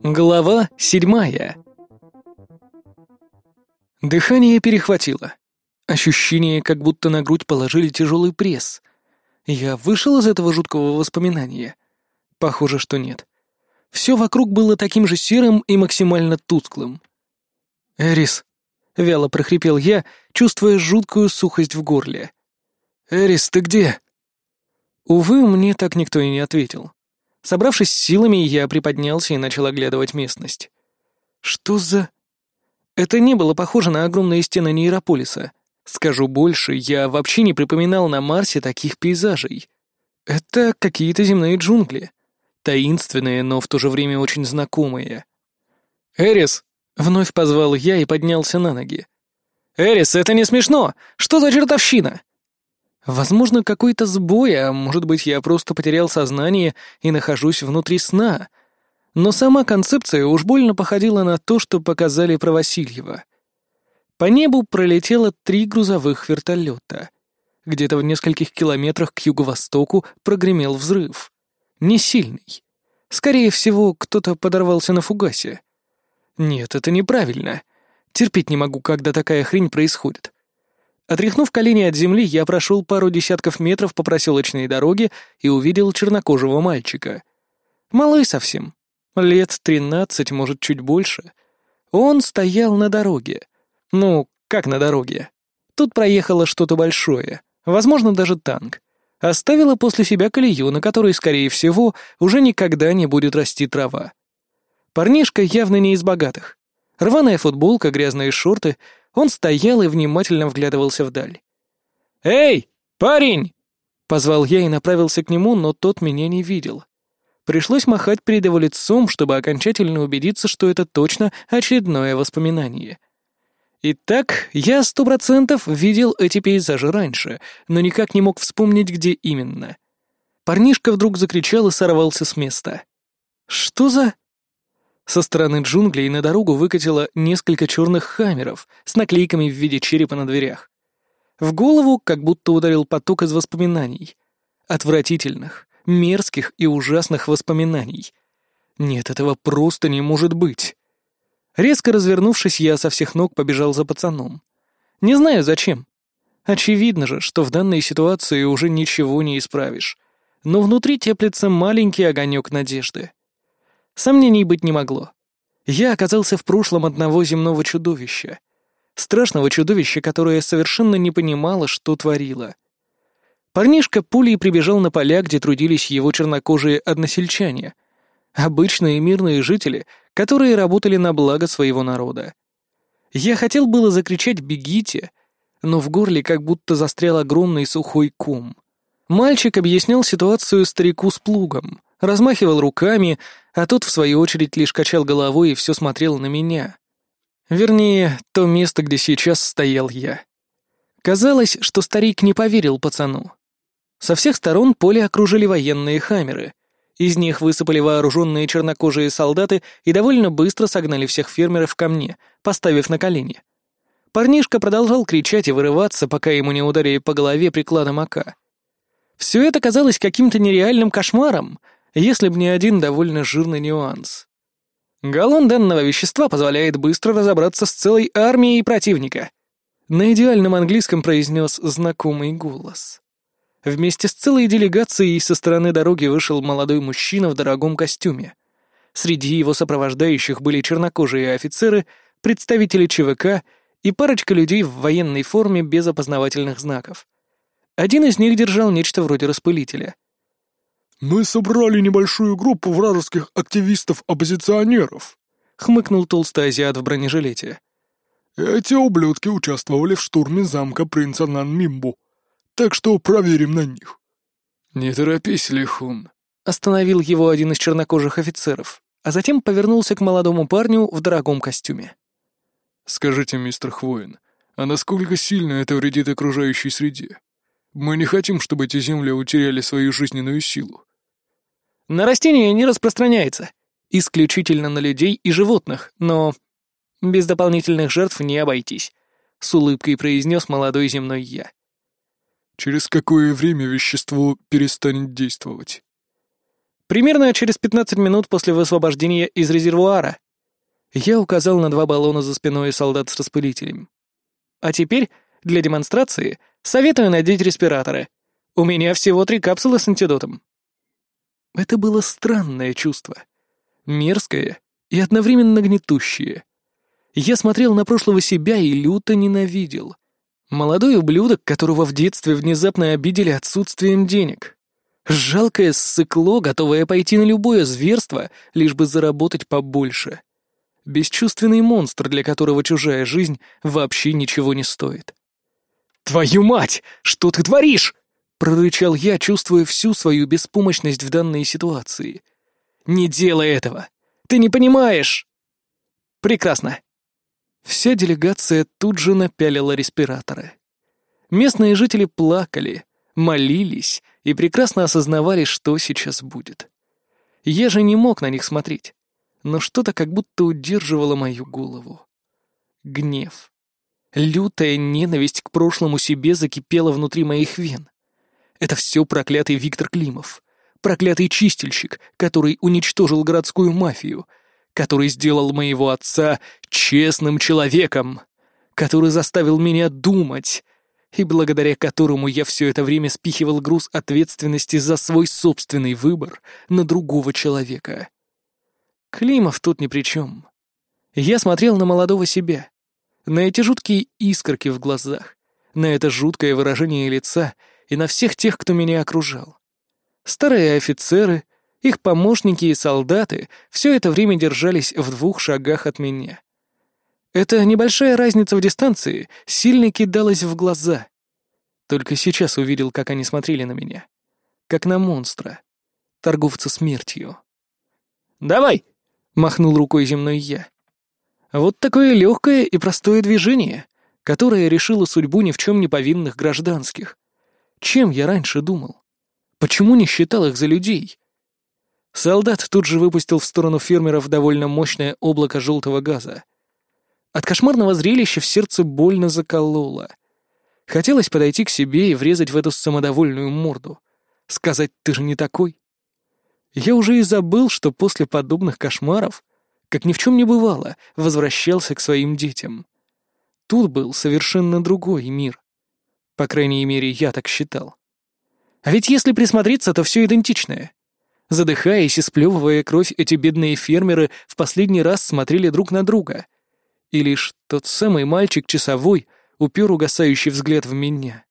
Глава седьмая. Дыхание перехватило. Ощущение, как будто на грудь положили тяжелый пресс. Я вышел из этого жуткого воспоминания? Похоже, что нет. Все вокруг было таким же серым и максимально тусклым. «Эрис», — вяло прохрипел я, чувствуя жуткую сухость в горле. «Эрис, ты где?» Увы, мне так никто и не ответил. Собравшись с силами, я приподнялся и начал оглядывать местность. Что за... Это не было похоже на огромные стены нейрополиса. Скажу больше, я вообще не припоминал на Марсе таких пейзажей. Это какие-то земные джунгли. Таинственные, но в то же время очень знакомые. «Эрис!» — вновь позвал я и поднялся на ноги. «Эрис, это не смешно! Что за чертовщина?» Возможно, какой-то сбой, а может быть, я просто потерял сознание и нахожусь внутри сна. Но сама концепция уж больно походила на то, что показали про Васильева. По небу пролетело три грузовых вертолета. Где-то в нескольких километрах к юго-востоку прогремел взрыв. Не сильный. Скорее всего, кто-то подорвался на фугасе. Нет, это неправильно. Терпеть не могу, когда такая хрень происходит. Отряхнув колени от земли, я прошел пару десятков метров по проселочной дороге и увидел чернокожего мальчика. Малый совсем. Лет тринадцать, может, чуть больше. Он стоял на дороге. Ну, как на дороге? Тут проехало что-то большое, возможно, даже танк. Оставила после себя колею, на которой, скорее всего, уже никогда не будет расти трава. Парнишка явно не из богатых. Рваная футболка, грязные шорты — он стоял и внимательно вглядывался вдаль. «Эй, парень!» Позвал я и направился к нему, но тот меня не видел. Пришлось махать перед его лицом, чтобы окончательно убедиться, что это точно очередное воспоминание. Итак, я сто процентов видел эти пейзажи раньше, но никак не мог вспомнить, где именно. Парнишка вдруг закричал и сорвался с места. «Что за...» Со стороны джунглей на дорогу выкатило несколько черных хаммеров с наклейками в виде черепа на дверях. В голову как будто ударил поток из воспоминаний. Отвратительных, мерзких и ужасных воспоминаний. Нет, этого просто не может быть. Резко развернувшись, я со всех ног побежал за пацаном. Не знаю зачем. Очевидно же, что в данной ситуации уже ничего не исправишь. Но внутри теплится маленький огонек надежды. Сомнений быть не могло. Я оказался в прошлом одного земного чудовища. Страшного чудовища, которое совершенно не понимало, что творило. Парнишка пулей прибежал на поля, где трудились его чернокожие односельчане. Обычные мирные жители, которые работали на благо своего народа. Я хотел было закричать «бегите», но в горле как будто застрял огромный сухой ком. Мальчик объяснял ситуацию старику с плугом — размахивал руками, а тот, в свою очередь, лишь качал головой и все смотрел на меня. Вернее, то место, где сейчас стоял я. Казалось, что старик не поверил пацану. Со всех сторон поле окружили военные хамеры. Из них высыпали вооруженные чернокожие солдаты и довольно быстро согнали всех фермеров ко мне, поставив на колени. Парнишка продолжал кричать и вырываться, пока ему не ударили по голове прикладом ока. Все это казалось каким-то нереальным кошмаром, если б не один довольно жирный нюанс. Галлон данного вещества позволяет быстро разобраться с целой армией противника. На идеальном английском произнес знакомый голос. Вместе с целой делегацией со стороны дороги вышел молодой мужчина в дорогом костюме. Среди его сопровождающих были чернокожие офицеры, представители ЧВК и парочка людей в военной форме без опознавательных знаков. Один из них держал нечто вроде распылителя. «Мы собрали небольшую группу вражеских активистов-оппозиционеров», — хмыкнул толстый азиат в бронежилете. «Эти ублюдки участвовали в штурме замка принца Нанмимбу, так что проверим на них». «Не торопись, Лихун», — остановил его один из чернокожих офицеров, а затем повернулся к молодому парню в дорогом костюме. «Скажите, мистер Хвоин, а насколько сильно это вредит окружающей среде? Мы не хотим, чтобы эти земли утеряли свою жизненную силу. На растения не распространяется. Исключительно на людей и животных, но без дополнительных жертв не обойтись», — с улыбкой произнес молодой земной я. «Через какое время вещество перестанет действовать?» Примерно через 15 минут после высвобождения из резервуара. Я указал на два баллона за спиной солдат с распылителем. А теперь, для демонстрации, советую надеть респираторы. У меня всего три капсулы с антидотом. Это было странное чувство. Мерзкое и одновременно гнетущее. Я смотрел на прошлого себя и люто ненавидел. Молодой ублюдок, которого в детстве внезапно обидели отсутствием денег. Жалкое ссыкло, готовое пойти на любое зверство, лишь бы заработать побольше. Бесчувственный монстр, для которого чужая жизнь вообще ничего не стоит. «Твою мать! Что ты творишь?» — прорычал я, чувствуя всю свою беспомощность в данной ситуации. «Не делай этого! Ты не понимаешь!» «Прекрасно!» Вся делегация тут же напялила респираторы. Местные жители плакали, молились и прекрасно осознавали, что сейчас будет. Я же не мог на них смотреть, но что-то как будто удерживало мою голову. Гнев. Лютая ненависть к прошлому себе закипела внутри моих вен. Это все проклятый Виктор Климов, проклятый чистильщик, который уничтожил городскую мафию, который сделал моего отца честным человеком, который заставил меня думать, и благодаря которому я все это время спихивал груз ответственности за свой собственный выбор на другого человека. Климов тут ни при чем. Я смотрел на молодого себя, на эти жуткие искорки в глазах, на это жуткое выражение лица и на всех тех, кто меня окружал. Старые офицеры, их помощники и солдаты все это время держались в двух шагах от меня. Эта небольшая разница в дистанции сильно кидалась в глаза. Только сейчас увидел, как они смотрели на меня. Как на монстра. Торговца смертью. «Давай!» — махнул рукой земной я. Вот такое легкое и простое движение, которое решило судьбу ни в чем не повинных гражданских. Чем я раньше думал? Почему не считал их за людей? Солдат тут же выпустил в сторону фермеров довольно мощное облако желтого газа. От кошмарного зрелища в сердце больно закололо. Хотелось подойти к себе и врезать в эту самодовольную морду. Сказать «ты же не такой». Я уже и забыл, что после подобных кошмаров, как ни в чем не бывало, возвращался к своим детям. Тут был совершенно другой мир. По крайней мере, я так считал. А ведь если присмотреться, то все идентичное. Задыхаясь и сплевывая кровь, эти бедные фермеры в последний раз смотрели друг на друга — и лишь тот самый мальчик-часовой упер угасающий взгляд в меня.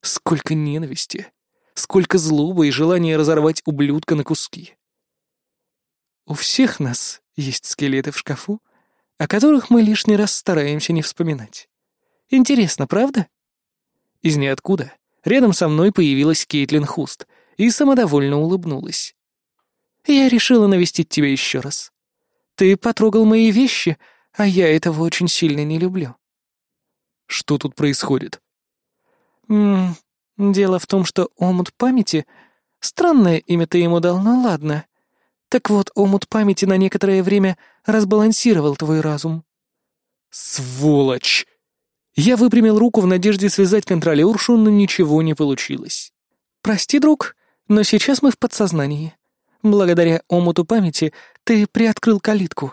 Сколько ненависти, сколько злобы и желания разорвать ублюдка на куски. У всех нас есть скелеты в шкафу, о которых мы лишний раз стараемся не вспоминать. Интересно, правда? Из ниоткуда рядом со мной появилась Кейтлин Хуст и самодовольно улыбнулась. «Я решила навестить тебя еще раз. Ты потрогал мои вещи, а я этого очень сильно не люблю. Что тут происходит? М дело в том, что омут памяти... Странное имя ты ему дал, но ладно. Так вот, омут памяти на некоторое время разбалансировал твой разум. Сволочь! Я выпрямил руку в надежде связать контролершу, но ничего не получилось. Прости, друг, но сейчас мы в подсознании. Благодаря омуту памяти ты приоткрыл калитку.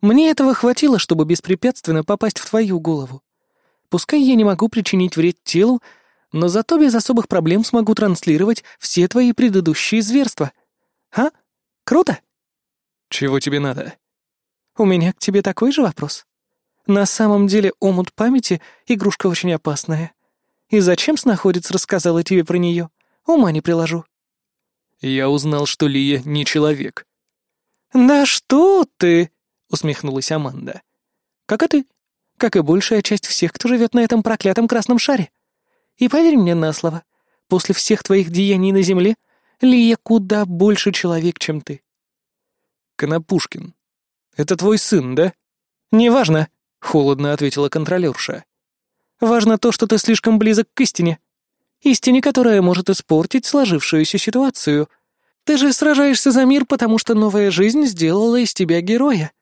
Мне этого хватило, чтобы беспрепятственно попасть в твою голову. Пускай я не могу причинить вред телу, но зато без особых проблем смогу транслировать все твои предыдущие зверства. А? Круто? Чего тебе надо? У меня к тебе такой же вопрос. На самом деле омут памяти — игрушка очень опасная. И зачем снаходец рассказала тебе про нее? Ума не приложу. Я узнал, что Лия не человек. «Да что ты!» усмехнулась Аманда. «Как и ты. Как и большая часть всех, кто живет на этом проклятом красном шаре. И поверь мне на слово, после всех твоих деяний на земле, Лия куда больше человек, чем ты». «Конопушкин, это твой сын, да?» «Неважно», — холодно ответила контролерша. «Важно то, что ты слишком близок к истине. Истине, которая может испортить сложившуюся ситуацию. Ты же сражаешься за мир, потому что новая жизнь сделала из тебя героя.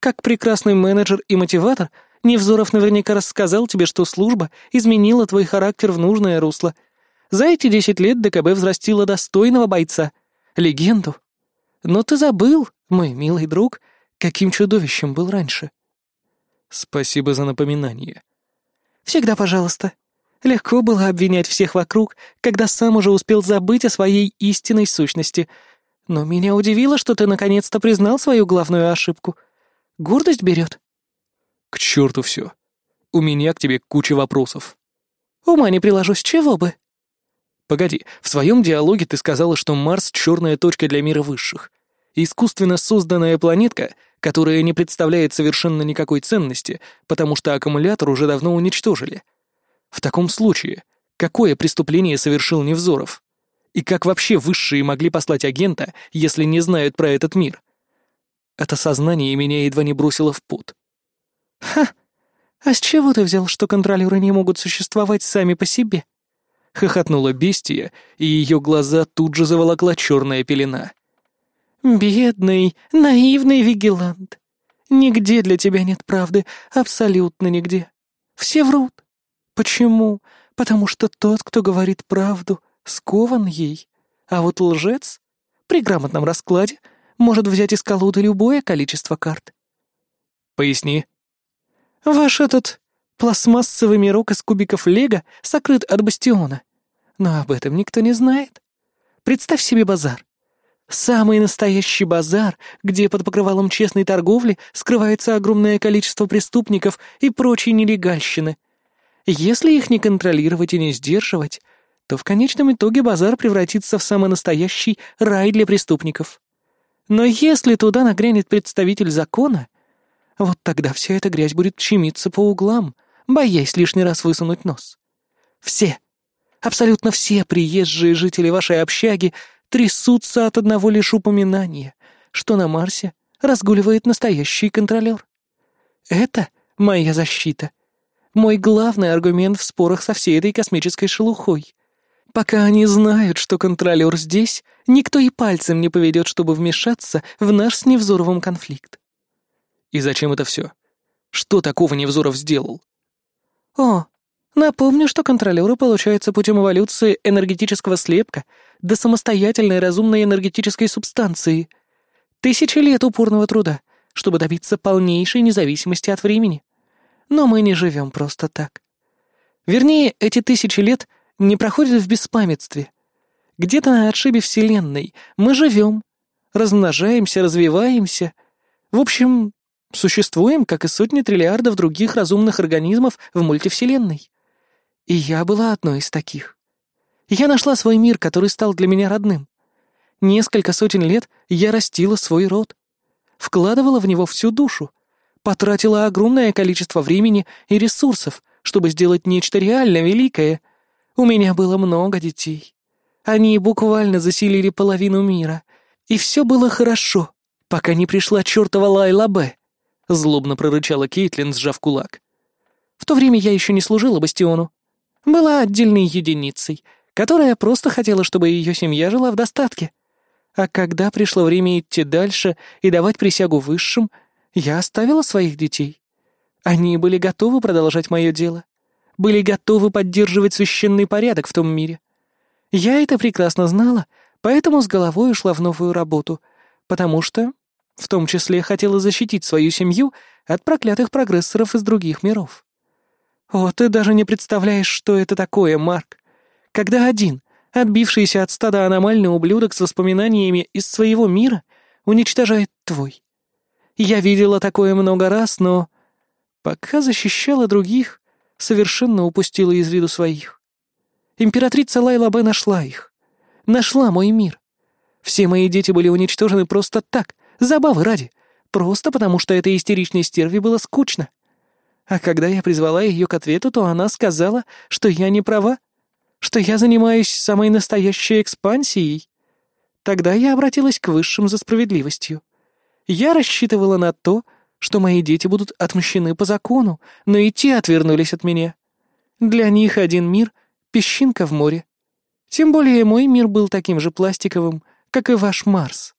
Как прекрасный менеджер и мотиватор, Невзоров наверняка рассказал тебе, что служба изменила твой характер в нужное русло. За эти десять лет ДКБ взрастила достойного бойца, легенду, Но ты забыл, мой милый друг, каким чудовищем был раньше. Спасибо за напоминание. Всегда пожалуйста. Легко было обвинять всех вокруг, когда сам уже успел забыть о своей истинной сущности. Но меня удивило, что ты наконец-то признал свою главную ошибку. Гордость берет. К черту все. У меня к тебе куча вопросов. Ума не приложу, с чего бы? Погоди, в своем диалоге ты сказала, что Марс — черная точка для мира высших. Искусственно созданная планетка, которая не представляет совершенно никакой ценности, потому что аккумулятор уже давно уничтожили. В таком случае, какое преступление совершил Невзоров? И как вообще высшие могли послать агента, если не знают про этот мир? Это сознание меня едва не бросило в пот. «Ха! А с чего ты взял, что контролеры не могут существовать сами по себе?» Хохотнула бестия, и ее глаза тут же заволокла черная пелена. «Бедный, наивный вигилант. Нигде для тебя нет правды, абсолютно нигде. Все врут. Почему? Потому что тот, кто говорит правду, скован ей. А вот лжец при грамотном раскладе может взять из колоды любое количество карт. Поясни. Ваш этот пластмассовый мирок из кубиков лего сокрыт от бастиона. Но об этом никто не знает. Представь себе базар. Самый настоящий базар, где под покрывалом честной торговли скрывается огромное количество преступников и прочей нелегальщины — если их не контролировать и не сдерживать, то в конечном итоге базар превратится в самый настоящий рай для преступников. Но если туда нагрянет представитель закона, вот тогда вся эта грязь будет чемиться по углам, боясь лишний раз высунуть нос. Все, абсолютно все приезжие жители вашей общаги трясутся от одного лишь упоминания, что на Марсе разгуливает настоящий контролер. Это моя защита — мой главный аргумент в спорах со всей этой космической шелухой. Пока они знают, что контролер здесь, никто и пальцем не поведет, чтобы вмешаться в наш с Невзоровым конфликт. И зачем это все? Что такого Невзоров сделал? О, напомню, что контролеры получаются путем эволюции энергетического слепка до самостоятельной разумной энергетической субстанции. Тысячи лет упорного труда, чтобы добиться полнейшей независимости от времени. Но мы не живем просто так. Вернее, эти тысячи лет не проходят в беспамятстве. Где-то на отшибе Вселенной мы живем, размножаемся, развиваемся. В общем, существуем, как и сотни триллиардов других разумных организмов в мультивселенной. И я была одной из таких. Я нашла свой мир, который стал для меня родным. Несколько сотен лет я растила свой род. Вкладывала в него всю душу, потратила огромное количество времени и ресурсов, чтобы сделать нечто реально великое. У меня было много детей. Они буквально заселили половину мира. И все было хорошо, пока не пришла чертова Лайла Б. Злобно прорычала Кейтлин, сжав кулак. В то время я еще не служила Бастиону. Была отдельной единицей, которая просто хотела, чтобы ее семья жила в достатке. А когда пришло время идти дальше и давать присягу высшим, я оставила своих детей. Они были готовы продолжать мое дело, были готовы поддерживать священный порядок в том мире. Я это прекрасно знала, поэтому с головой ушла в новую работу, потому что, в том числе, хотела защитить свою семью от проклятых прогрессоров из других миров. О, ты даже не представляешь, что это такое, Марк. Когда один, отбившийся от стада аномальный ублюдок с воспоминаниями из своего мира, уничтожает твой. Я видела такое много раз, но... Пока защищала других, совершенно упустила из виду своих. Императрица Лайла Б нашла их. Нашла мой мир. Все мои дети были уничтожены просто так, забавы ради, просто потому что этой истеричной стерве было скучно. А когда я призвала ее к ответу, то она сказала, что я не права, что я занимаюсь самой настоящей экспансией. Тогда я обратилась к высшим за справедливостью. Я рассчитывала на то, что мои дети будут отмщены по закону, но и те отвернулись от меня. Для них один мир — песчинка в море. Тем более мой мир был таким же пластиковым, как и ваш Марс.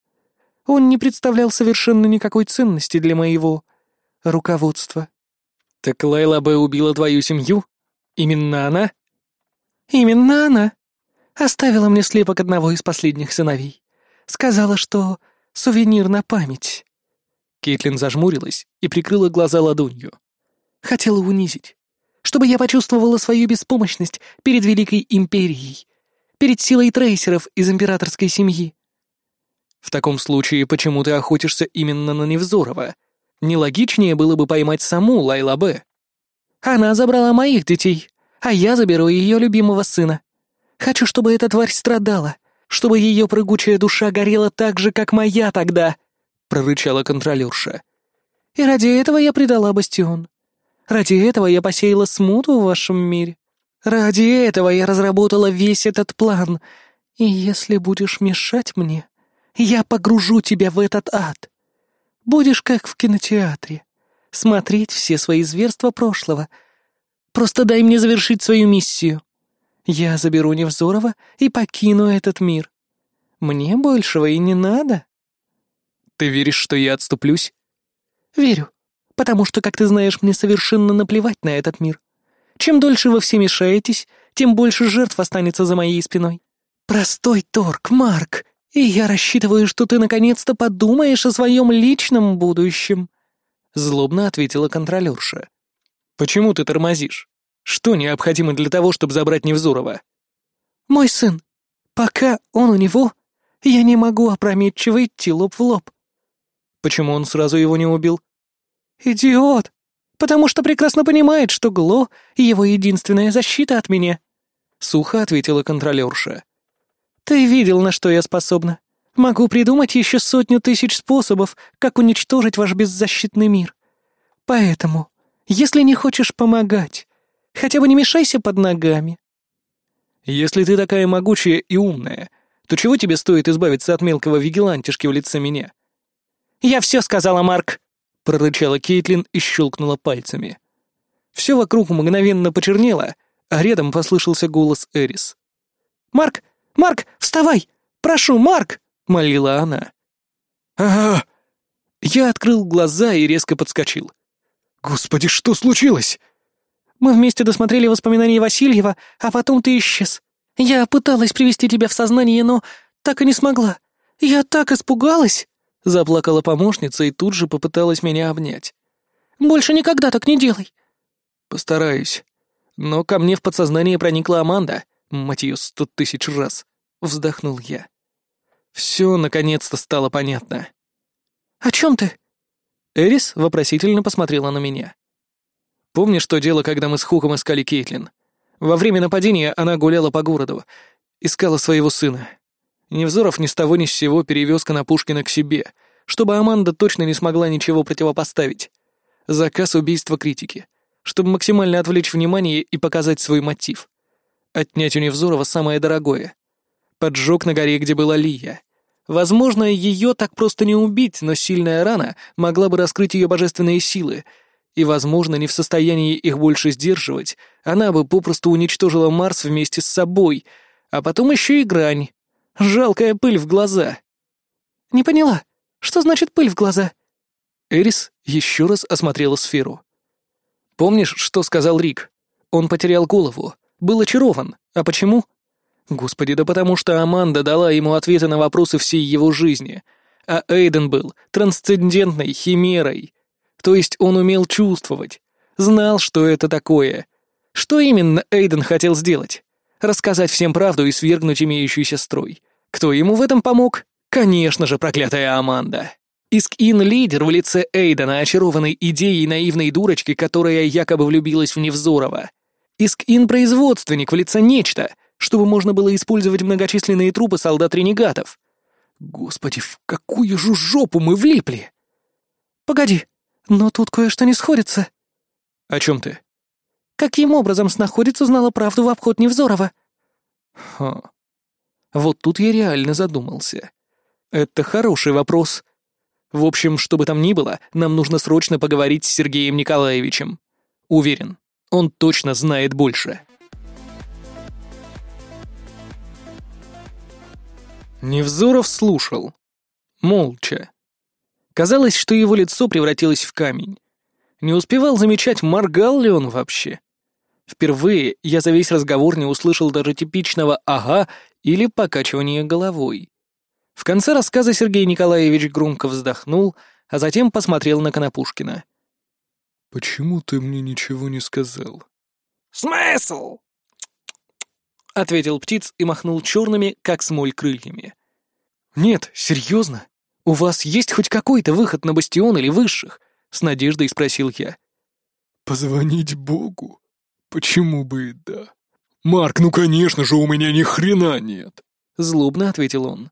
Он не представлял совершенно никакой ценности для моего руководства. «Так Лайла бы убила твою семью? Именно она?» «Именно она. Оставила мне слепок одного из последних сыновей. Сказала, что Сувенир на память». Кейтлин зажмурилась и прикрыла глаза ладонью. «Хотела унизить, чтобы я почувствовала свою беспомощность перед Великой Империей, перед силой трейсеров из императорской семьи». «В таком случае, почему ты охотишься именно на Невзорова? Нелогичнее было бы поймать саму Лайла Б». «Она забрала моих детей, а я заберу ее любимого сына. Хочу, чтобы эта тварь страдала, чтобы ее прыгучая душа горела так же, как моя тогда», — прорычала контролерша. «И ради этого я предала Бастион. Ради этого я посеяла смуту в вашем мире. Ради этого я разработала весь этот план. И если будешь мешать мне, я погружу тебя в этот ад. Будешь как в кинотеатре, смотреть все свои зверства прошлого. Просто дай мне завершить свою миссию». Я заберу Невзорова и покину этот мир. Мне большего и не надо. Ты веришь, что я отступлюсь? Верю, потому что, как ты знаешь, мне совершенно наплевать на этот мир. Чем дольше вы все мешаетесь, тем больше жертв останется за моей спиной. Простой торг, Марк, и я рассчитываю, что ты наконец-то подумаешь о своем личном будущем. Злобно ответила контролерша. Почему ты тормозишь? Что необходимо для того, чтобы забрать Невзорова? Мой сын. Пока он у него, я не могу опрометчиво идти лоб в лоб. Почему он сразу его не убил? Идиот! Потому что прекрасно понимает, что Гло — его единственная защита от меня. Сухо ответила контролерша. Ты видел, на что я способна. Могу придумать еще сотню тысяч способов, как уничтожить ваш беззащитный мир. Поэтому, если не хочешь помогать, Хотя бы не мешайся под ногами. Если ты такая могучая и умная, то чего тебе стоит избавиться от мелкого вигелантишки в лице меня? Я все сказала, Марк, прорычала Кейтлин и щелкнула пальцами. Все вокруг мгновенно почернело, а рядом послышался голос Эрис. «Марк! Марк, вставай! Прошу, Марк!» — молила она. «Ага!» Я открыл глаза и резко подскочил. «Господи, что случилось?» Мы вместе досмотрели воспоминания Васильева, а потом ты исчез. Я пыталась привести тебя в сознание, но так и не смогла. Я так испугалась!» Заплакала помощница и тут же попыталась меня обнять. «Больше никогда так не делай!» «Постараюсь. Но ко мне в подсознание проникла Аманда, мать ее, сто тысяч раз!» Вздохнул я. Все наконец-то стало понятно. «О чем ты?» Эрис вопросительно посмотрела на меня. Помнишь то дело, когда мы с Хуком искали Кейтлин? Во время нападения она гуляла по городу, искала своего сына. Невзоров ни с того ни с сего перевез Конопушкина к себе, чтобы Аманда точно не смогла ничего противопоставить. Заказ убийства критики, чтобы максимально отвлечь внимание и показать свой мотив. Отнять у Невзорова самое дорогое. Поджог на горе, где была Лия. Возможно, ее так просто не убить, но сильная рана могла бы раскрыть ее божественные силы — и, возможно, не в состоянии их больше сдерживать, она бы попросту уничтожила Марс вместе с собой, а потом еще и грань. Жалкая пыль в глаза. «Не поняла, что значит пыль в глаза?» Эрис еще раз осмотрела сферу. «Помнишь, что сказал Рик? Он потерял голову, был очарован. А почему? Господи, да потому что Аманда дала ему ответы на вопросы всей его жизни, а Эйден был трансцендентной химерой, то есть он умел чувствовать, знал, что это такое. Что именно Эйден хотел сделать? Рассказать всем правду и свергнуть имеющийся строй. Кто ему в этом помог? Конечно же, проклятая Аманда. Иск-Ин — лидер в лице Эйдена, очарованной идеей наивной дурочки, которая якобы влюбилась в Невзорова. Иск-Ин — производственник в лице нечто, чтобы можно было использовать многочисленные трупы солдат-ренегатов. Господи, в какую же жопу мы влипли! «Погоди, но тут кое-что не сходится». «О чем ты?» «Каким образом снаходец узнала правду в обход Невзорова?» «Ха. Вот тут я реально задумался. Это хороший вопрос. В общем, что бы там ни было, нам нужно срочно поговорить с Сергеем Николаевичем. Уверен, он точно знает больше». Невзоров слушал. Молча. Казалось, что его лицо превратилось в камень. Не успевал замечать, моргал ли он вообще. Впервые я за весь разговор не услышал даже типичного «ага» или покачивания головой. В конце рассказа Сергей Николаевич громко вздохнул, а затем посмотрел на Конопушкина. «Почему ты мне ничего не сказал?» «Смысл?» — ответил птиц и махнул черными, как смоль, крыльями. «Нет, серьезно? У вас есть хоть какой-то выход на бастион или высших?» — с надеждой спросил я. «Позвонить Богу? Почему бы и да? Марк, ну конечно же, у меня ни хрена нет!» — злобно ответил он.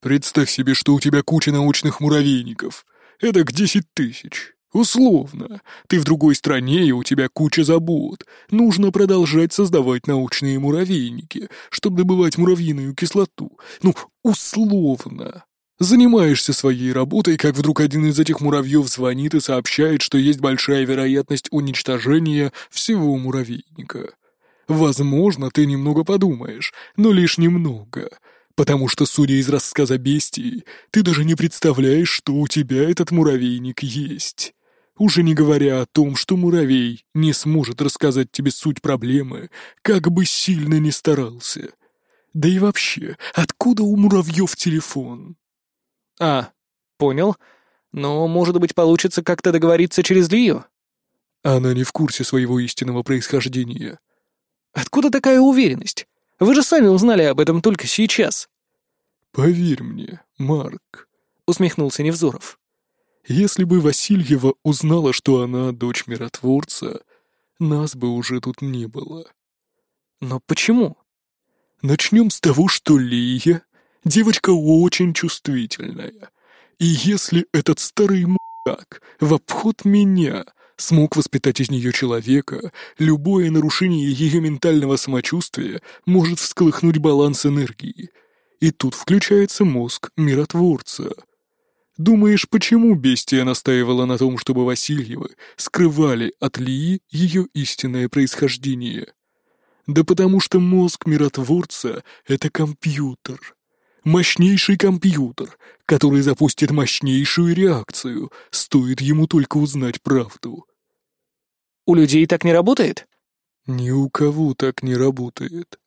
«Представь себе, что у тебя куча научных муравейников. Это к десять тысяч. Условно. Ты в другой стране, и у тебя куча забот. Нужно продолжать создавать научные муравейники, чтобы добывать муравьиную кислоту. Ну, условно. Занимаешься своей работой, как вдруг один из этих муравьев звонит и сообщает, что есть большая вероятность уничтожения всего муравейника. Возможно, ты немного подумаешь, но лишь немного — потому что, судя из рассказа бестии, ты даже не представляешь, что у тебя этот муравейник есть. Уже не говоря о том, что муравей не сможет рассказать тебе суть проблемы, как бы сильно ни старался. Да и вообще, откуда у муравьев телефон? А, понял. Но, может быть, получится как-то договориться через Лию? Она не в курсе своего истинного происхождения. Откуда такая уверенность? Вы же сами узнали об этом только сейчас. Поверь мне, Марк, усмехнулся Невзоров. Если бы Васильева узнала, что она дочь миротворца, нас бы уже тут не было. Но почему? Начнем с того, что Лия — девочка очень чувствительная. И если этот старый мудак в обход меня смог воспитать из нее человека, любое нарушение ее ментального самочувствия может всколыхнуть баланс энергии. И тут включается мозг миротворца — Думаешь, почему бестия настаивала на том, чтобы Васильевы скрывали от Лии ее истинное происхождение? Да потому что мозг миротворца — это компьютер. Мощнейший компьютер, который запустит мощнейшую реакцию, стоит ему только узнать правду. У людей так не работает? Ни у кого так не работает.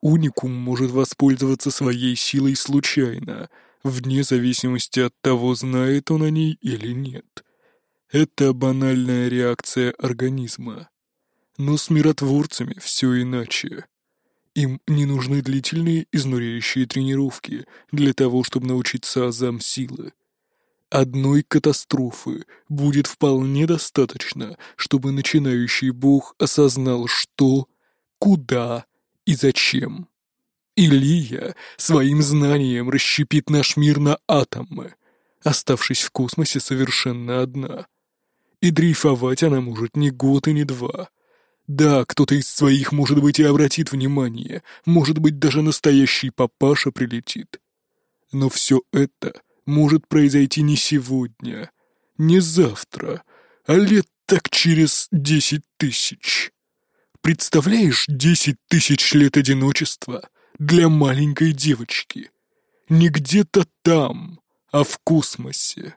Уникум может воспользоваться своей силой случайно — вне зависимости от того, знает он о ней или нет. Это банальная реакция организма. Но с миротворцами все иначе. Им не нужны длительные изнуряющие тренировки для того, чтобы научиться азам силы. Одной катастрофы будет вполне достаточно, чтобы начинающий бог осознал, что, куда и зачем. Илия своим знанием расщепит наш мир на атомы, оставшись в космосе совершенно одна. И дрейфовать она может не год и не два. Да, кто-то из своих, может быть, и обратит внимание, может быть, даже настоящий папаша прилетит. Но все это может произойти не сегодня, не завтра, а лет так через десять тысяч. Представляешь десять тысяч лет одиночества — для маленькой девочки. Не где-то там, а в космосе.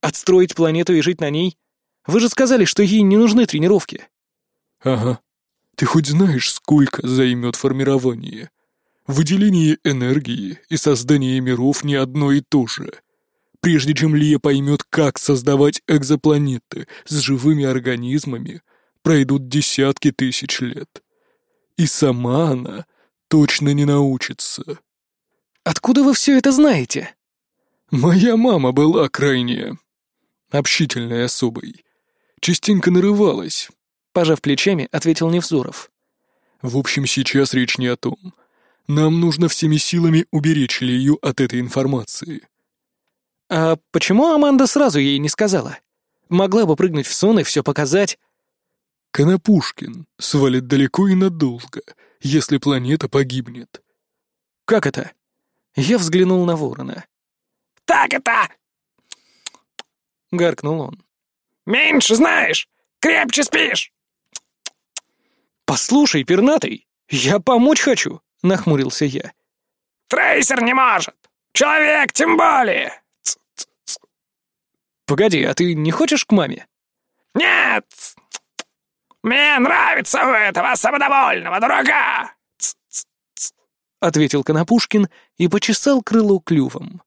Отстроить планету и жить на ней? Вы же сказали, что ей не нужны тренировки. Ага. Ты хоть знаешь, сколько займет формирование? Выделение энергии и создание миров не одно и то же. Прежде чем Лия поймет, как создавать экзопланеты с живыми организмами, пройдут десятки тысяч лет. И сама она точно не научится. Откуда вы все это знаете? Моя мама была крайне общительной особой. Частенько нарывалась. Пожав плечами, ответил Невзоров. В общем, сейчас речь не о том. Нам нужно всеми силами уберечь Лию от этой информации. А почему Аманда сразу ей не сказала? Могла бы прыгнуть в сон и все показать. Конопушкин свалит далеко и надолго — если планета погибнет. Как это? Я взглянул на ворона. Так это! Гаркнул он. Меньше знаешь, крепче спишь. Послушай, пернатый, я помочь хочу, нахмурился я. Трейсер не может. Человек тем более. Погоди, а ты не хочешь к маме? Нет, мне нравится у этого самодовольного дурака!» — ответил Конопушкин и почесал крыло клювом.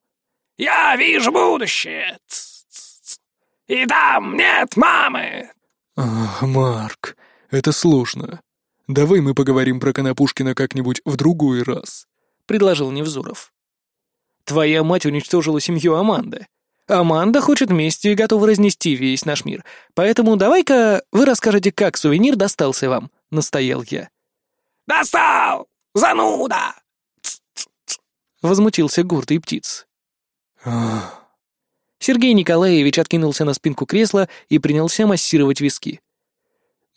«Я вижу будущее. Ц -ц -ц. И там нет мамы!» Ах, Марк, это сложно. Давай мы поговорим про Конопушкина как-нибудь в другой раз», — предложил Невзоров. «Твоя мать уничтожила семью Аманды. Аманда хочет мести и готова разнести весь наш мир. Поэтому давай-ка вы расскажете, как сувенир достался вам», — настоял я. «Достал! Зануда!» — возмутился гордый птиц. Сергей Николаевич откинулся на спинку кресла и принялся массировать виски.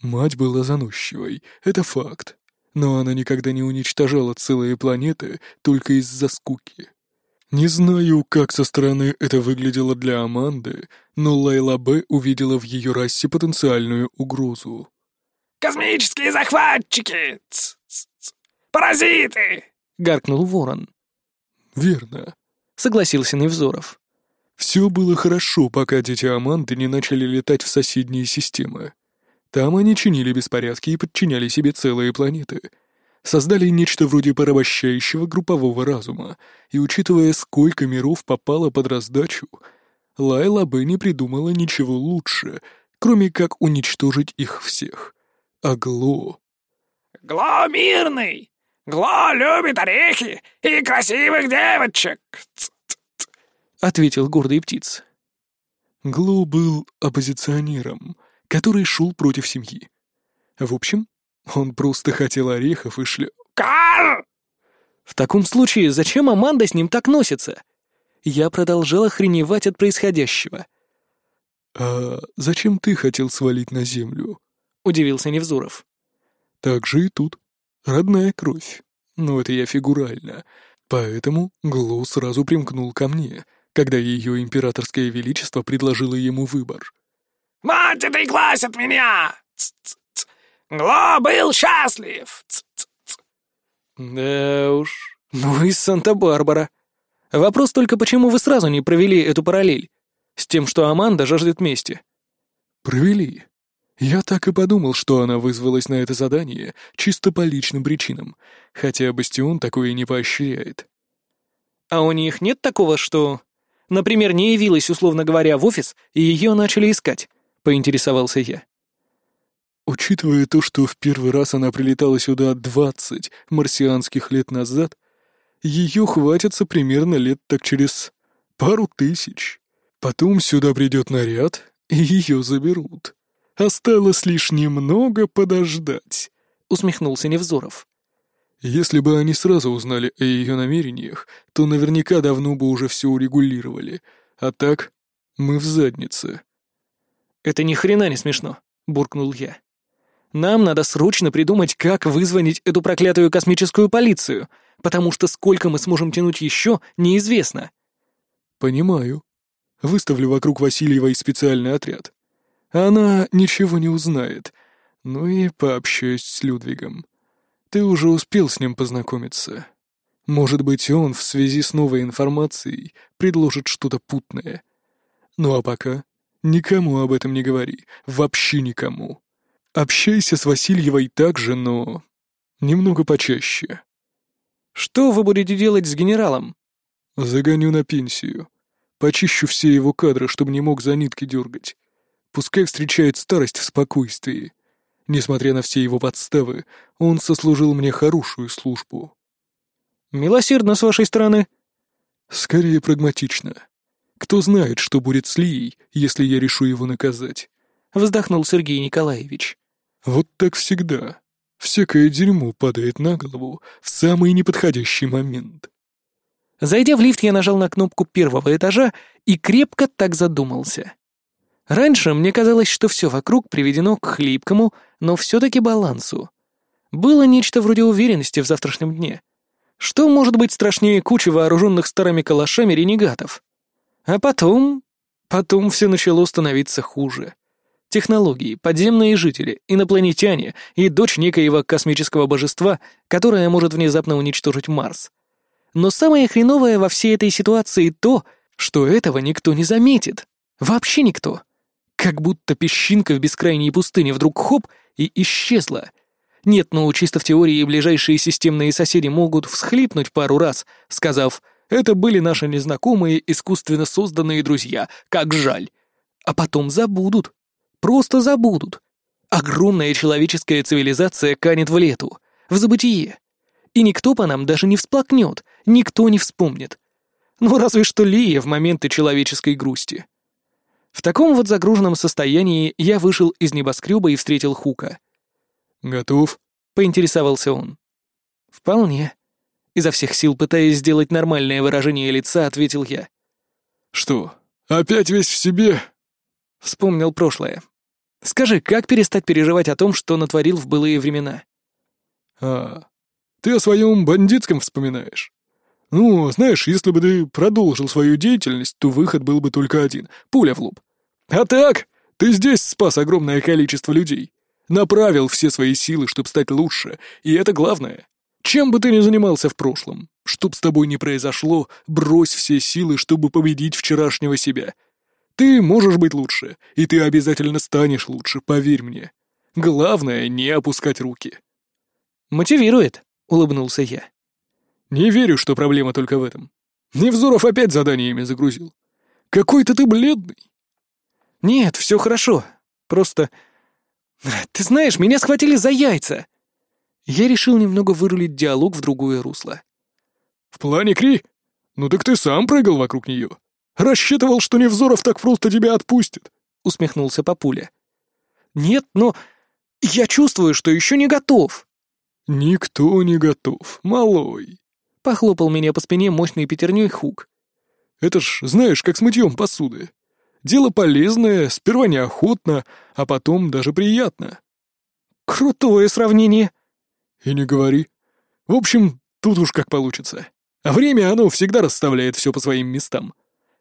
Мать была заносчивой, это факт. Но она никогда не уничтожала целые планеты только из-за скуки. Не знаю, как со стороны это выглядело для Аманды, но Лайла Б. увидела в ее расе потенциальную угрозу. «Космические захватчики! Ц -ц -ц. Паразиты!» — гаркнул ворон. «Верно», — согласился Невзоров. «Все было хорошо, пока дети Аманды не начали летать в соседние системы. Там они чинили беспорядки и подчиняли себе целые планеты. Создали нечто вроде порабощающего группового разума, и учитывая, сколько миров попало под раздачу, Лайла бы не придумала ничего лучше, кроме как уничтожить их всех. А Гло... «Гло мирный! Гло любит орехи и красивых девочек!» Ц -ц -ц. — ответил гордый птиц. Гло был оппозиционером, который шел против семьи. В общем, он просто хотел орехов и шлё... «Кар!» В таком случае, зачем Аманда с ним так носится? Я продолжал охреневать от происходящего. «А зачем ты хотел свалить на землю?» — удивился Невзоров. «Так же и тут. Родная кровь. Но это я фигурально. Поэтому Глу сразу примкнул ко мне, когда ее императорское величество предложило ему выбор. «Мать отреклась от меня! Ц -ц -ц. Гло был счастлив! Ц -ц -ц. Да уж. Ну и Санта-Барбара. Вопрос только, почему вы сразу не провели эту параллель? С тем, что Аманда жаждет мести. «Провели. Я так и подумал, что она вызвалась на это задание чисто по личным причинам, хотя Бастион такое не поощряет». А у них нет такого, что... Например, не явилась, условно говоря, в офис, и ее начали искать поинтересовался я. Учитывая то, что в первый раз она прилетала сюда двадцать марсианских лет назад, ее хватится примерно лет так через пару тысяч. Потом сюда придет наряд, и ее заберут. Осталось лишь немного подождать», — усмехнулся Невзоров. «Если бы они сразу узнали о ее намерениях, то наверняка давно бы уже все урегулировали. А так мы в заднице». «Это ни хрена не смешно», — буркнул я. «Нам надо срочно придумать, как вызвонить эту проклятую космическую полицию, потому что сколько мы сможем тянуть еще, неизвестно». «Понимаю. Выставлю вокруг Васильевой специальный отряд. Она ничего не узнает. Ну и пообщаюсь с Людвигом. Ты уже успел с ним познакомиться. Может быть, он в связи с новой информацией предложит что-то путное. Ну а пока Никому об этом не говори. Вообще никому. Общайся с Васильевой так же, но... немного почаще. Что вы будете делать с генералом? Загоню на пенсию. Почищу все его кадры, чтобы не мог за нитки дергать. Пускай встречает старость в спокойствии. Несмотря на все его подставы, он сослужил мне хорошую службу. Милосердно с вашей стороны. Скорее прагматично. Кто знает, что будет с Лией, если я решу его наказать?» — вздохнул Сергей Николаевич. «Вот так всегда. Всякое дерьмо падает на голову в самый неподходящий момент». Зайдя в лифт, я нажал на кнопку первого этажа и крепко так задумался. Раньше мне казалось, что все вокруг приведено к хлипкому, но все-таки балансу. Было нечто вроде уверенности в завтрашнем дне. Что может быть страшнее кучи вооруженных старыми калашами ренегатов? А потом... Потом все начало становиться хуже. Технологии, подземные жители, инопланетяне и дочь некоего космического божества, которое может внезапно уничтожить Марс. Но самое хреновое во всей этой ситуации то, что этого никто не заметит. Вообще никто. Как будто песчинка в бескрайней пустыне вдруг хоп и исчезла. Нет, ну, чисто в теории ближайшие системные соседи могут всхлипнуть пару раз, сказав «это были наши незнакомые, искусственно созданные друзья, как жаль». А потом забудут. Просто забудут. Огромная человеческая цивилизация канет в лету, в забытие. И никто по нам даже не всплакнет, никто не вспомнит. Ну, разве что Лия в моменты человеческой грусти. В таком вот загруженном состоянии я вышел из небоскреба и встретил Хука. «Готов?» — поинтересовался он. «Вполне». Изо всех сил, пытаясь сделать нормальное выражение лица, ответил я. «Что, опять весь в себе?» Вспомнил прошлое. «Скажи, как перестать переживать о том, что натворил в былые времена?» «А, ты о своем бандитском вспоминаешь? Ну, знаешь, если бы ты продолжил свою деятельность, то выход был бы только один — пуля в лоб. А так, ты здесь спас огромное количество людей. Направил все свои силы, чтобы стать лучше, и это главное. Чем бы ты ни занимался в прошлом, чтоб с тобой не произошло, брось все силы, чтобы победить вчерашнего себя. Ты можешь быть лучше, и ты обязательно станешь лучше, поверь мне. Главное — не опускать руки. «Мотивирует», — улыбнулся я. «Не верю, что проблема только в этом. Невзоров опять заданиями загрузил. Какой-то ты бледный». «Нет, все хорошо. Просто «Ты знаешь, меня схватили за яйца!» Я решил немного вырулить диалог в другое русло. «В плане Кри? Ну так ты сам прыгал вокруг нее. Рассчитывал, что Невзоров так просто тебя отпустит», — усмехнулся Папуля. «Нет, но я чувствую, что еще не готов». «Никто не готов, малой», — похлопал меня по спине мощный пятерней Хук. «Это ж, знаешь, как с мытьем посуды. Дело полезное, сперва неохотно, а потом даже приятно. Крутое сравнение. И не говори. В общем, тут уж как получится. А время оно всегда расставляет все по своим местам.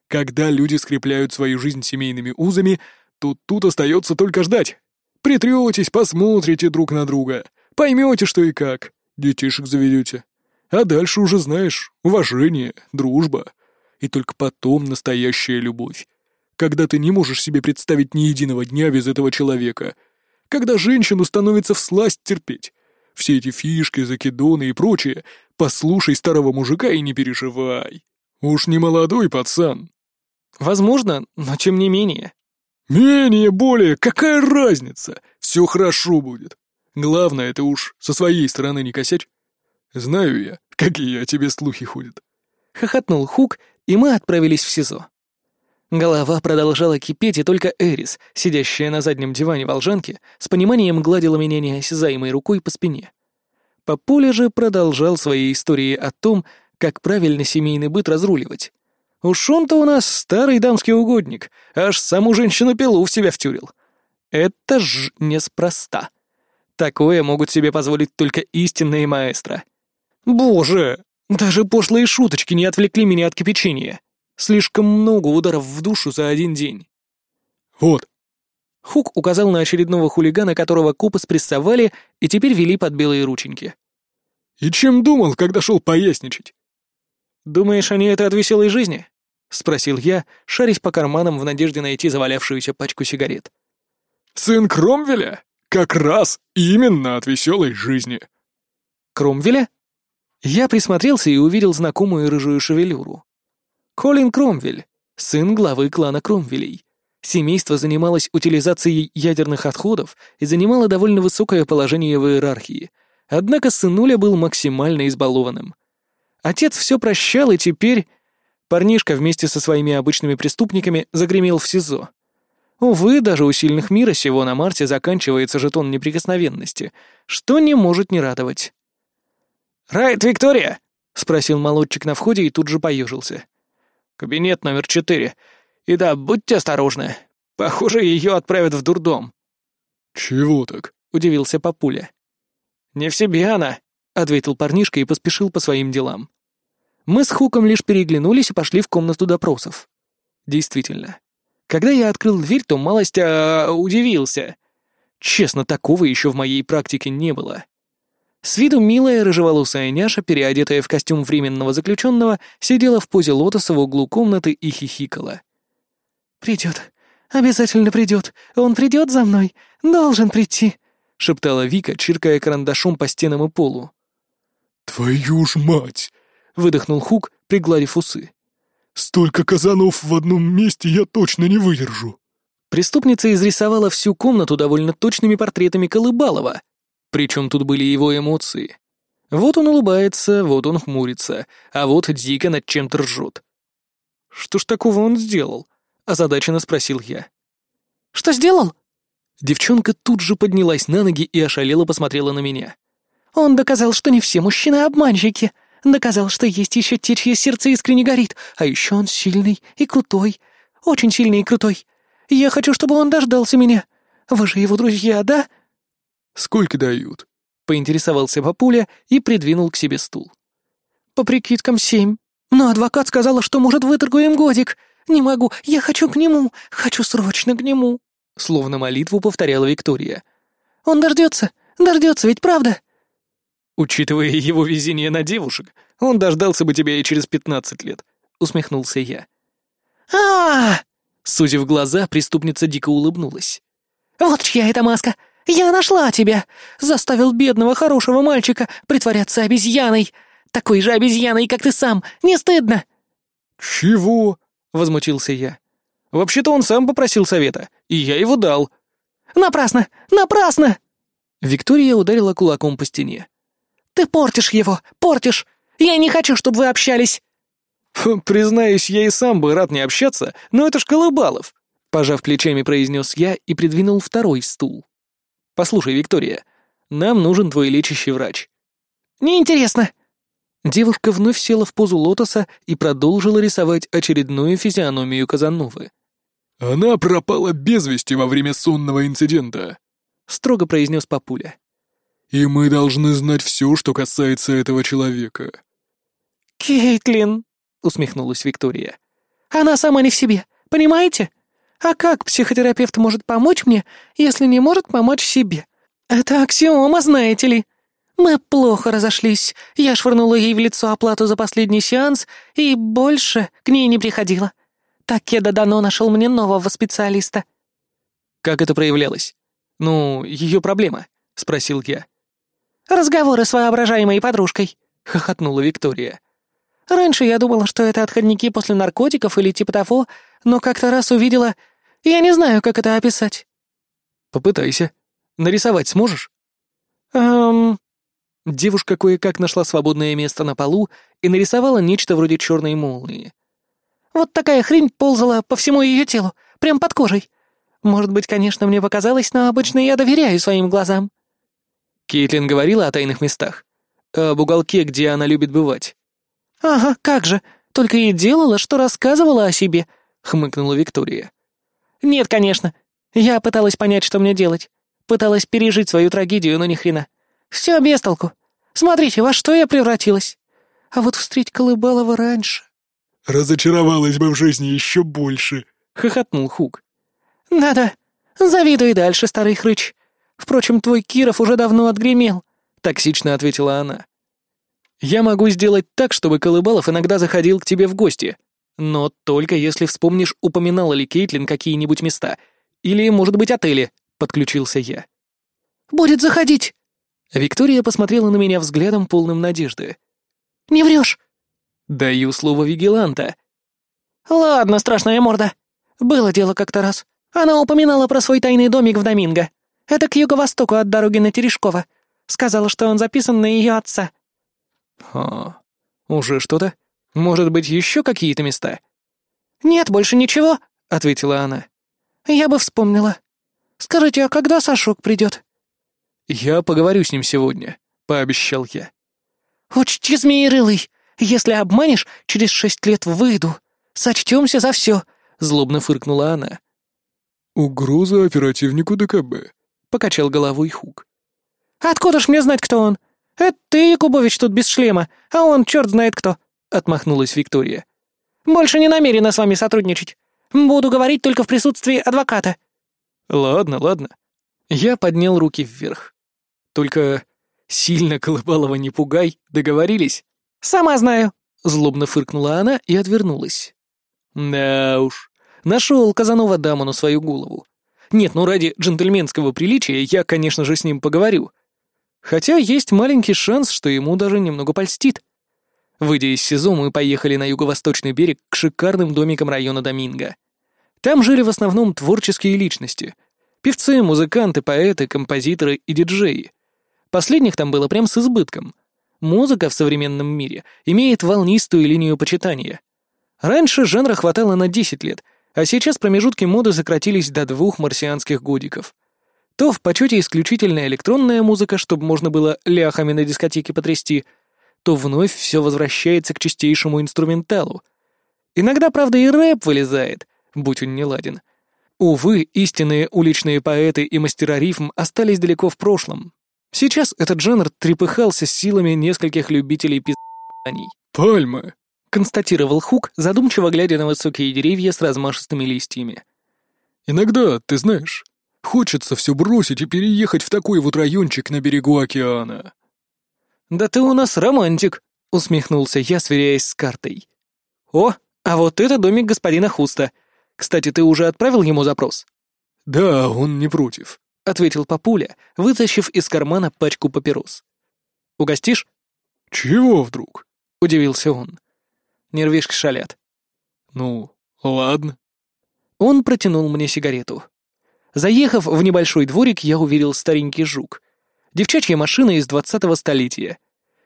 Когда люди скрепляют свою жизнь семейными узами, то тут остается только ждать. Притретесь, посмотрите друг на друга, поймете, что и как, детишек заведете. А дальше уже знаешь, уважение, дружба. И только потом настоящая любовь когда ты не можешь себе представить ни единого дня без этого человека, когда женщину становится всласть терпеть. Все эти фишки, закидоны и прочее, послушай старого мужика и не переживай. Уж не молодой пацан. Возможно, но тем не менее. Менее, более, какая разница? Все хорошо будет. Главное, это уж со своей стороны не косячь. Знаю я, какие о тебе слухи ходят. Хохотнул Хук, и мы отправились в СИЗО. Голова продолжала кипеть, и только Эрис, сидящая на заднем диване волжанки, с пониманием гладила меня неосязаемой рукой по спине. Папуля же продолжал свои истории о том, как правильно семейный быт разруливать. Уж он-то у нас старый дамский угодник, аж саму женщину-пилу в себя втюрил. Это ж неспроста. Такое могут себе позволить только истинные маэстро. Боже, даже пошлые шуточки не отвлекли меня от кипячения. Слишком много ударов в душу за один день. «Вот». Хук указал на очередного хулигана, которого копы спрессовали и теперь вели под белые рученьки. «И чем думал, когда шел поясничать?» «Думаешь, они это от веселой жизни?» — спросил я, шарясь по карманам в надежде найти завалявшуюся пачку сигарет. «Сын Кромвеля? Как раз именно от веселой жизни». «Кромвеля?» Я присмотрелся и увидел знакомую рыжую шевелюру. Колин Кромвель, сын главы клана Кромвелей. Семейство занималось утилизацией ядерных отходов и занимало довольно высокое положение в иерархии. Однако сынуля был максимально избалованным. Отец все прощал, и теперь... Парнишка вместе со своими обычными преступниками загремел в СИЗО. Увы, даже у сильных мира сего на Марте заканчивается жетон неприкосновенности, что не может не радовать. «Райт, Виктория!» — спросил молодчик на входе и тут же поежился. Кабинет номер четыре. И да, будьте осторожны. Похоже, ее отправят в дурдом». «Чего так?» — удивился папуля. «Не в себе она», — ответил парнишка и поспешил по своим делам. Мы с Хуком лишь переглянулись и пошли в комнату допросов. Действительно. Когда я открыл дверь, то малость а, удивился. Честно, такого еще в моей практике не было. С виду милая рыжеволосая няша, переодетая в костюм временного заключенного, сидела в позе лотоса в углу комнаты и хихикала. «Придет. Обязательно придет. Он придет за мной. Должен прийти», — шептала Вика, чиркая карандашом по стенам и полу. «Твою ж мать!» — выдохнул Хук, пригладив усы. «Столько казанов в одном месте я точно не выдержу!» Преступница изрисовала всю комнату довольно точными портретами Колыбалова. Причем тут были его эмоции. Вот он улыбается, вот он хмурится, а вот дико над чем-то ржет. «Что ж такого он сделал?» — озадаченно спросил я. «Что сделал?» Девчонка тут же поднялась на ноги и ошалело посмотрела на меня. «Он доказал, что не все мужчины обманщики. Доказал, что есть еще те, чье сердце искренне горит. А еще он сильный и крутой. Очень сильный и крутой. Я хочу, чтобы он дождался меня. Вы же его друзья, да?» «Сколько дают?» — поинтересовался папуля и придвинул к себе стул. «По прикидкам семь. Но адвокат сказала, что, может, выторгуем годик. Не могу, я хочу к нему, хочу срочно к нему». Словно молитву повторяла Виктория. «Он дождется, дождется, ведь правда?» «Учитывая его везение на девушек, он дождался бы тебя и через пятнадцать лет», — усмехнулся я. а, Сузив глаза, преступница дико улыбнулась. «Вот чья это маска! Я нашла тебя! Заставил бедного хорошего мальчика притворяться обезьяной! Такой же обезьяной, как ты сам! Не стыдно!» «Чего?» — возмутился я. «Вообще-то он сам попросил совета, и я его дал». «Напрасно! Напрасно!» Виктория ударила кулаком по стене. «Ты портишь его! Портишь! Я не хочу, чтобы вы общались!» «Признаюсь, я и сам бы рад не общаться, но это ж Колыбалов!» Пожав плечами, произнес я и придвинул второй стул. «Послушай, Виктория, нам нужен твой лечащий врач». «Неинтересно!» Девушка вновь села в позу лотоса и продолжила рисовать очередную физиономию Казановы. «Она пропала без вести во время сонного инцидента», — строго произнес папуля. «И мы должны знать все, что касается этого человека». «Кейтлин», — усмехнулась Виктория, — «она сама не в себе, понимаете? А как психотерапевт может помочь мне, если не может помочь себе? Это аксиома, знаете ли». Мы плохо разошлись. Я швырнула ей в лицо оплату за последний сеанс и больше к ней не приходила. Такеда Дано нашел мне нового специалиста. Как это проявлялось? Ну, ее проблема, спросил я. Разговоры с воображаемой подружкой, хохотнула Виктория. Раньше я думала, что это отходники после наркотиков или типа того, но как-то раз увидела... Я не знаю, как это описать. Попытайся. Нарисовать сможешь? Эм... Девушка кое-как нашла свободное место на полу и нарисовала нечто вроде черной молнии. «Вот такая хрень ползала по всему ее телу, прям под кожей. Может быть, конечно, мне показалось, но обычно я доверяю своим глазам». Кейтлин говорила о тайных местах. Об уголке, где она любит бывать. «Ага, как же. Только и делала, что рассказывала о себе», — хмыкнула Виктория. «Нет, конечно. Я пыталась понять, что мне делать. Пыталась пережить свою трагедию, но ни хрена. Все без толку. Смотрите, во что я превратилась. А вот встретить Колыбалова раньше...» «Разочаровалась бы в жизни еще больше», — хохотнул Хук. «Да-да, завидуй дальше, старый хрыч. Впрочем, твой Киров уже давно отгремел», — токсично ответила она. «Я могу сделать так, чтобы Колыбалов иногда заходил к тебе в гости, но только если вспомнишь, упоминала ли Кейтлин какие-нибудь места. Или, может быть, отели», — подключился я. «Будет заходить», Виктория посмотрела на меня взглядом, полным надежды. «Не врешь?» «Даю слово Вигеланта». «Ладно, страшная морда. Было дело как-то раз. Она упоминала про свой тайный домик в Доминго. Это к юго-востоку от дороги на Терешкова. Сказала, что он записан на ее отца». «Ха, уже что-то? Может быть, еще какие-то места?» «Нет, больше ничего», — ответила она. «Я бы вспомнила. Скажите, а когда Сашок придет?» «Я поговорю с ним сегодня», — пообещал я. «Учти, змеерылый, если обманешь, через шесть лет выйду. Сочтемся за все», — злобно фыркнула она. «Угроза оперативнику ДКБ», — покачал головой Хук. «Откуда ж мне знать, кто он? Это ты, Якубович, тут без шлема, а он черт знает кто», — отмахнулась Виктория. «Больше не намерена с вами сотрудничать. Буду говорить только в присутствии адвоката». «Ладно, ладно». Я поднял руки вверх. Только сильно Колыбалова не пугай, договорились?» «Сама знаю», — злобно фыркнула она и отвернулась. «Да уж, нашел Казанова даму на свою голову. Нет, ну ради джентльменского приличия я, конечно же, с ним поговорю. Хотя есть маленький шанс, что ему даже немного польстит. Выйдя из СИЗО, мы поехали на юго-восточный берег к шикарным домикам района Доминго. Там жили в основном творческие личности. Певцы, музыканты, поэты, композиторы и диджеи. Последних там было прям с избытком. Музыка в современном мире имеет волнистую линию почитания. Раньше жанра хватало на 10 лет, а сейчас промежутки моды сократились до двух марсианских годиков. То в почете исключительно электронная музыка, чтобы можно было ляхами на дискотеке потрясти — то вновь все возвращается к чистейшему инструменталу. Иногда, правда, и рэп вылезает, будь он неладен. Увы, истинные уличные поэты и мастера рифм остались далеко в прошлом. Сейчас этот жанр трепыхался силами нескольких любителей пизданий. «Пальмы», — констатировал Хук, задумчиво глядя на высокие деревья с размашистыми листьями. «Иногда, ты знаешь, хочется все бросить и переехать в такой вот райончик на берегу океана». «Да ты у нас романтик», — усмехнулся я, сверяясь с картой. «О, а вот это домик господина Хуста. Кстати, ты уже отправил ему запрос?» «Да, он не против», — ответил папуля, вытащив из кармана пачку папирос. «Угостишь?» «Чего вдруг?» — удивился он. Нервишки шалят. «Ну, ладно». Он протянул мне сигарету. Заехав в небольшой дворик, я увидел старенький жук. Девчачья машина из двадцатого столетия.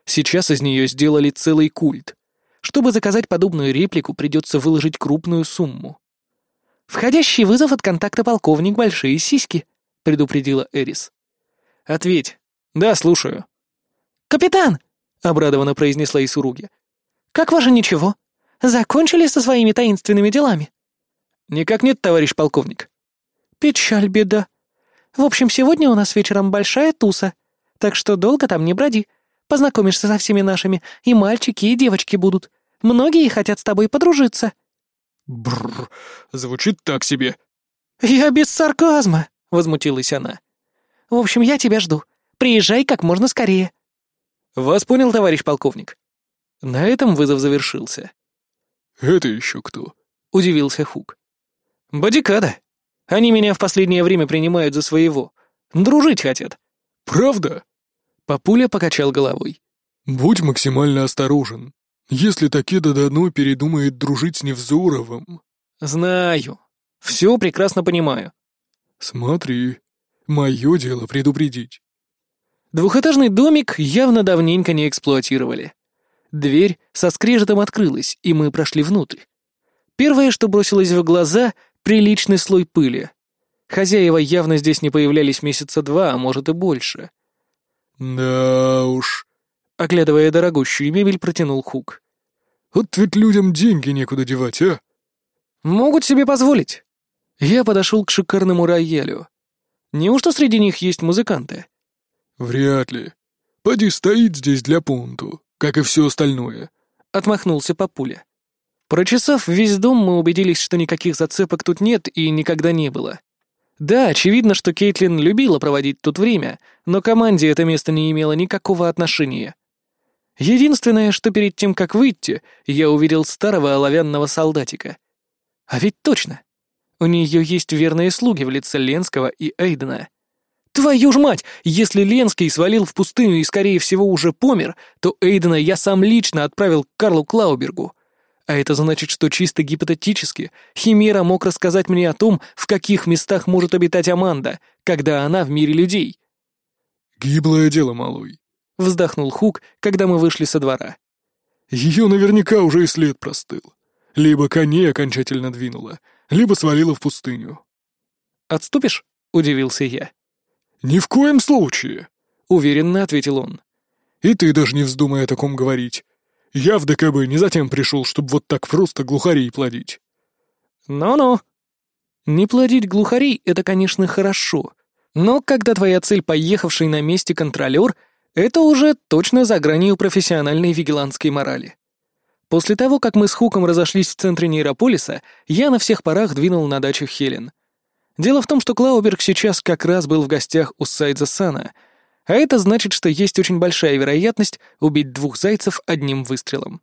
Сейчас из нее сделали целый культ. Чтобы заказать подобную реплику, придется выложить крупную сумму. «Входящий вызов от контакта полковник Большие Сиськи», — предупредила Эрис. «Ответь. Да, слушаю». «Капитан!» — обрадованно произнесла Исуруги. «Как ваше ничего? Закончили со своими таинственными делами?» «Никак нет, товарищ полковник». «Печаль, беда. В общем, сегодня у нас вечером большая туса, так что долго там не броди. Познакомишься со всеми нашими, и мальчики, и девочки будут. Многие хотят с тобой подружиться». Бррр, звучит так себе. «Я без сарказма», — возмутилась она. «В общем, я тебя жду. Приезжай как можно скорее». «Вас понял, товарищ полковник». На этом вызов завершился. «Это еще кто?» — удивился Хук. «Бодикада. Они меня в последнее время принимают за своего. Дружить хотят». «Правда?» Папуля покачал головой. «Будь максимально осторожен. Если Такеда Дано передумает дружить с Невзоровым...» «Знаю. Все прекрасно понимаю». «Смотри, мое дело предупредить». Двухэтажный домик явно давненько не эксплуатировали. Дверь со скрежетом открылась, и мы прошли внутрь. Первое, что бросилось в глаза — приличный слой пыли. Хозяева явно здесь не появлялись месяца два, а может и больше. «Да уж», — оглядывая дорогущую мебель, протянул Хук. «Вот ведь людям деньги некуда девать, а?» «Могут себе позволить». Я подошел к шикарному роялю. Неужто среди них есть музыканты? «Вряд ли. Поди стоит здесь для пункту, как и все остальное», — отмахнулся папуля. Прочесав весь дом, мы убедились, что никаких зацепок тут нет и никогда не было. Да, очевидно, что Кейтлин любила проводить тут время, но команде это место не имело никакого отношения. Единственное, что перед тем, как выйти, я увидел старого оловянного солдатика. А ведь точно. У нее есть верные слуги в лице Ленского и Эйдена. Твою ж мать! Если Ленский свалил в пустыню и, скорее всего, уже помер, то Эйдена я сам лично отправил к Карлу Клаубергу. А это значит, что чисто гипотетически Химера мог рассказать мне о том, в каких местах может обитать Аманда, когда она в мире людей. «Гиблое дело, малой», — вздохнул Хук, когда мы вышли со двора. «Ее наверняка уже и след простыл. Либо коней окончательно двинула, либо свалила в пустыню». «Отступишь?» — удивился я. «Ни в коем случае», — уверенно ответил он. «И ты даже не вздумай о таком говорить. Я в ДКБ не затем пришел, чтобы вот так просто глухарей плодить». «Ну-ну». Не плодить глухарей — это, конечно, хорошо. Но когда твоя цель поехавший на месте контролер, это уже точно за гранью профессиональной вигилантской морали. После того, как мы с Хуком разошлись в центре нейрополиса, я на всех парах двинул на дачу Хелен. Дело в том, что Клауберг сейчас как раз был в гостях у Сайдза Сана — а это значит, что есть очень большая вероятность убить двух зайцев одним выстрелом.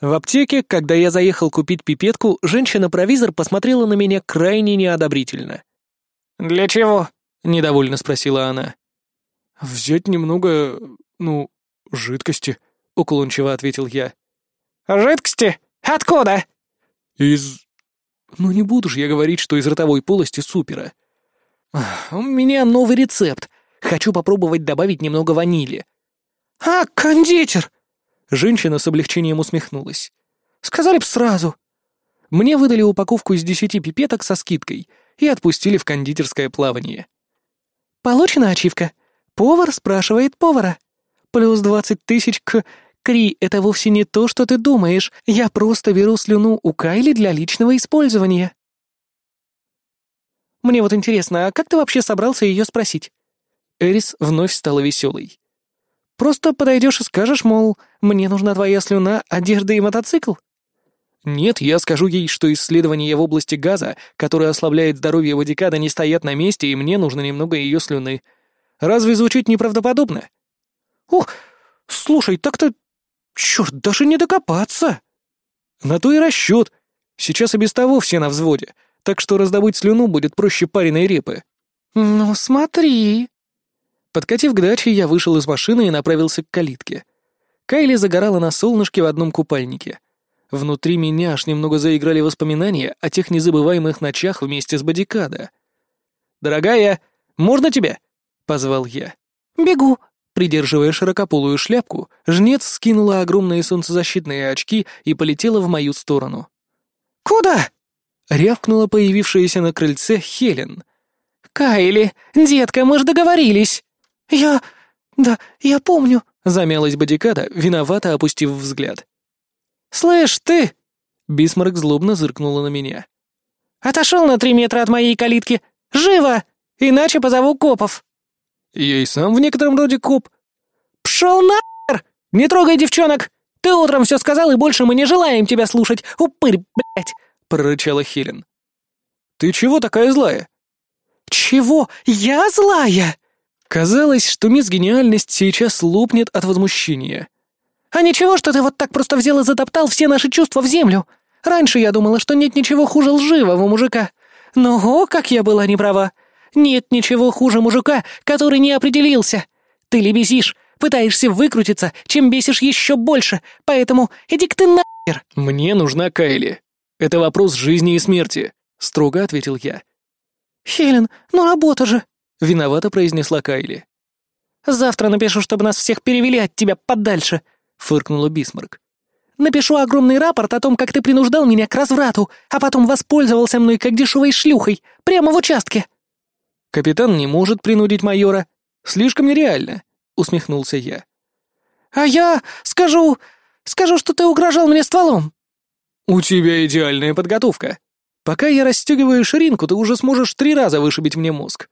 В аптеке, когда я заехал купить пипетку, женщина-провизор посмотрела на меня крайне неодобрительно. «Для чего?» — недовольно спросила она. «Взять немного, ну, жидкости», — уклончиво ответил я. «Жидкости? Откуда?» «Из...» «Ну не буду же я говорить, что из ротовой полости супера. У меня новый рецепт. Хочу попробовать добавить немного ванили». «А, кондитер!» Женщина с облегчением усмехнулась. «Сказали б сразу». Мне выдали упаковку из десяти пипеток со скидкой и отпустили в кондитерское плавание. «Получена ачивка. Повар спрашивает повара. Плюс двадцать тысяч к... Кри, это вовсе не то, что ты думаешь. Я просто беру слюну у Кайли для личного использования». «Мне вот интересно, а как ты вообще собрался ее спросить?» Эрис вновь стала веселой. «Просто подойдешь и скажешь, мол, мне нужна твоя слюна, одежда и мотоцикл?» Нет, я скажу ей, что исследования в области газа, которые ослабляют здоровье Вадикада, не стоят на месте, и мне нужно немного ее слюны. Разве звучит неправдоподобно? Ох, слушай, так-то... Черт, даже не докопаться. На то и расчет. Сейчас и без того все на взводе, так что раздобыть слюну будет проще пареной репы. Ну, смотри. Подкатив к даче, я вышел из машины и направился к калитке. Кайли загорала на солнышке в одном купальнике. Внутри меня аж немного заиграли воспоминания о тех незабываемых ночах вместе с Бодикадо. «Дорогая, можно тебя?» — позвал я. «Бегу!» Придерживая широкополую шляпку, жнец скинула огромные солнцезащитные очки и полетела в мою сторону. «Куда?» — рявкнула появившаяся на крыльце Хелен. «Кайли, детка, мы же договорились!» «Я... да, я помню», — замялась Бодикада, виновато опустив взгляд. «Слышь, ты!» — Бисмарк злобно зыркнула на меня. «Отошел на три метра от моей калитки! Живо! Иначе позову копов!» «Я и сам в некотором роде коп». «Пшел нахер! Не трогай девчонок! Ты утром все сказал, и больше мы не желаем тебя слушать, упырь, блядь!» — прорычала Хелен. «Ты чего такая злая?» «Чего? Я злая?» Казалось, что мисс Гениальность сейчас лопнет от возмущения. А ничего, что ты вот так просто взял и затоптал все наши чувства в землю. Раньше я думала, что нет ничего хуже лживого мужика. Но о, как я была неправа. Нет ничего хуже мужика, который не определился. Ты лебезишь, пытаешься выкрутиться, чем бесишь еще больше, поэтому иди-ка ты нахер. Мне нужна Кайли. Это вопрос жизни и смерти, строго ответил я. Хелен, ну работа же, виновато произнесла Кайли. Завтра напишу, чтобы нас всех перевели от тебя подальше, — фыркнула Бисмарк. «Напишу огромный рапорт о том, как ты принуждал меня к разврату, а потом воспользовался мной как дешевой шлюхой, прямо в участке». «Капитан не может принудить майора. Слишком нереально», — усмехнулся я. «А я скажу... скажу, что ты угрожал мне стволом». «У тебя идеальная подготовка. Пока я расстегиваю ширинку, ты уже сможешь три раза вышибить мне мозг».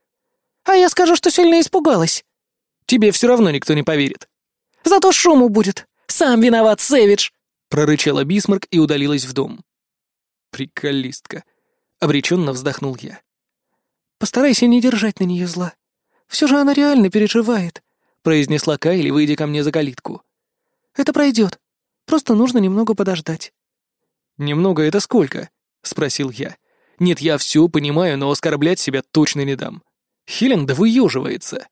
«А я скажу, что сильно испугалась». «Тебе все равно никто не поверит». «Зато шуму будет. Сам виноват, Сэвидж!» — прорычала Бисмарк и удалилась в дом. «Приколистка!» — обреченно вздохнул я. «Постарайся не держать на нее зла. Все же она реально переживает», — произнесла Кайли, выйдя ко мне за калитку. «Это пройдет. Просто нужно немного подождать». «Немного — это сколько?» — спросил я. «Нет, я все понимаю, но оскорблять себя точно не дам. Хелен да выеживается».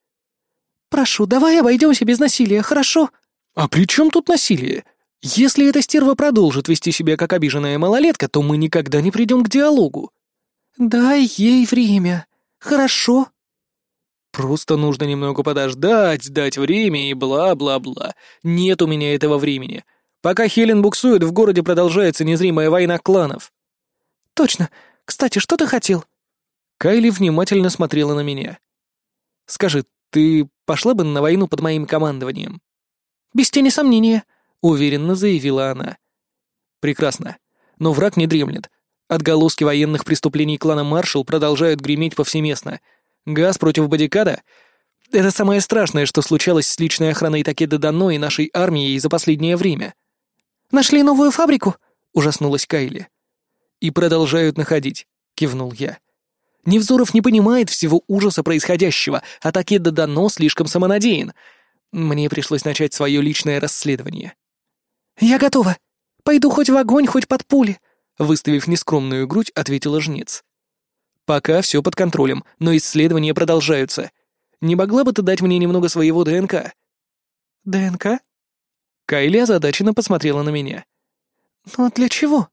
«Прошу, давай обойдемся без насилия, хорошо?» «А при чем тут насилие? Если эта стерва продолжит вести себя как обиженная малолетка, то мы никогда не придем к диалогу». «Дай ей время, хорошо?» «Просто нужно немного подождать, дать время и бла-бла-бла. Нет у меня этого времени. Пока Хелен буксует, в городе продолжается незримая война кланов». «Точно. Кстати, что ты хотел?» Кайли внимательно смотрела на меня. «Скажи, ты пошла бы на войну под моим командованием?» «Без тени сомнения», — уверенно заявила она. «Прекрасно. Но враг не дремлет. Отголоски военных преступлений клана Маршалл продолжают греметь повсеместно. Газ против бодикада — это самое страшное, что случалось с личной охраной Такеда Дано и нашей армией за последнее время». «Нашли новую фабрику?» — ужаснулась Кайли. «И продолжают находить», — кивнул я. Невзоров не понимает всего ужаса происходящего, а Такеда Дано слишком самонадеян. Мне пришлось начать свое личное расследование. «Я готова. Пойду хоть в огонь, хоть под пули», — выставив нескромную грудь, ответила жнец. Пока все под контролем, но исследования продолжаются. Не могла бы ты дать мне немного своего ДНК?» «ДНК?» Кайли озадаченно посмотрела на меня. «Но для чего?»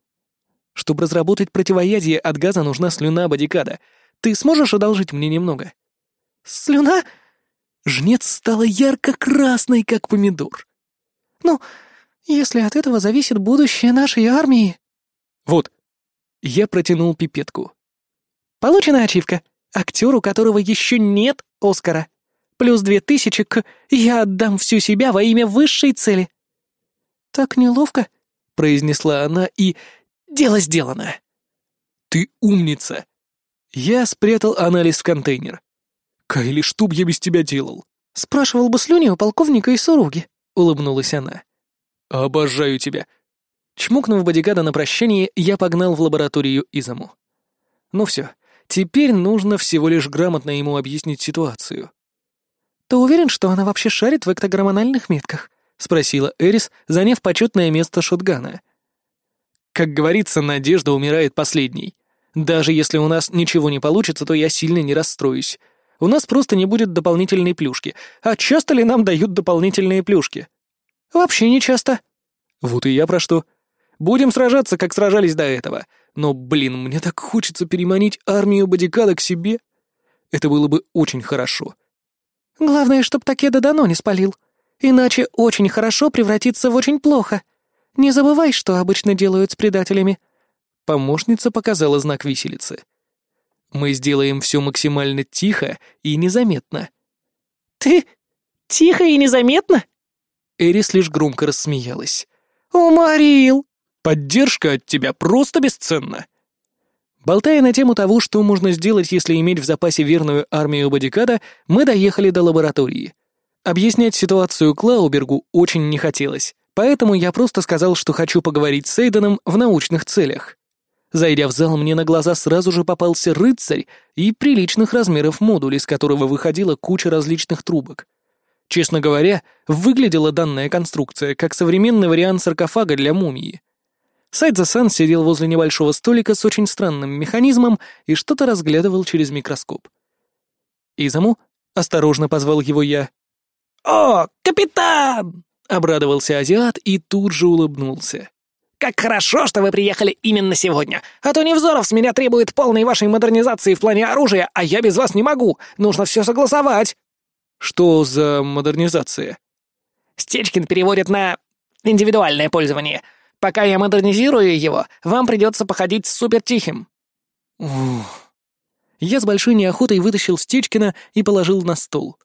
«Чтобы разработать противоядие от газа, нужна слюна бодикада. Ты сможешь одолжить мне немного?» «Слюна?» Жнец стала ярко-красной, как помидор. «Ну, если от этого зависит будущее нашей армии...» «Вот». Я протянул пипетку. «Получена ачивка. Актер, у которого еще нет Оскара. Плюс две тысячи к «Я отдам всю себя во имя высшей цели». «Так неловко», — произнесла она, и «Дело сделано». «Ты умница!» Я спрятал анализ в контейнер. «Кайли, что б я без тебя делал?» «Спрашивал бы слюни у полковника и суруги», — улыбнулась она. «Обожаю тебя». Чмокнув бодигада на прощание, я погнал в лабораторию Изаму. Ну все, теперь нужно всего лишь грамотно ему объяснить ситуацию. «Ты уверен, что она вообще шарит в эктограммональных метках?» — спросила Эрис, заняв почетное место шотгана. «Как говорится, надежда умирает последней. Даже если у нас ничего не получится, то я сильно не расстроюсь. У нас просто не будет дополнительной плюшки. А часто ли нам дают дополнительные плюшки?» «Вообще не часто». «Вот и я про что. Будем сражаться, как сражались до этого. Но, блин, мне так хочется переманить армию бодикада к себе. Это было бы очень хорошо». Главное, чтоб Такеда Дано не спалил. Иначе очень хорошо превратится в очень плохо. Не забывай, что обычно делают с предателями». Помощница показала знак виселицы. «Мы сделаем все максимально тихо и незаметно». «Ты? Тихо и незаметно?» Эрис лишь громко рассмеялась. «Уморил!» «Поддержка от тебя просто бесценна!» Болтая на тему того, что можно сделать, если иметь в запасе верную армию бодикада, мы доехали до лаборатории. Объяснять ситуацию Клаубергу очень не хотелось, поэтому я просто сказал, что хочу поговорить с Эйденом в научных целях. Зайдя в зал, мне на глаза сразу же попался рыцарь и приличных размеров модуль, из которого выходила куча различных трубок. Честно говоря, выглядела данная конструкция как современный вариант саркофага для мумии. Сайдза-сан сидел возле небольшого столика с очень странным механизмом и что-то разглядывал через микроскоп. «Изаму?» — осторожно позвал его я. «О, капитан!» — обрадовался азиат и тут же улыбнулся. «Как хорошо, что вы приехали именно сегодня, а то Невзоров с меня требует полной вашей модернизации в плане оружия, а я без вас не могу, нужно все согласовать». «Что за модернизация?» Стечкин переводит на индивидуальное пользование — Пока я модернизирую его, вам придется походить с супертихим». Ух. Я с большой неохотой вытащил Стечкина и положил на стол.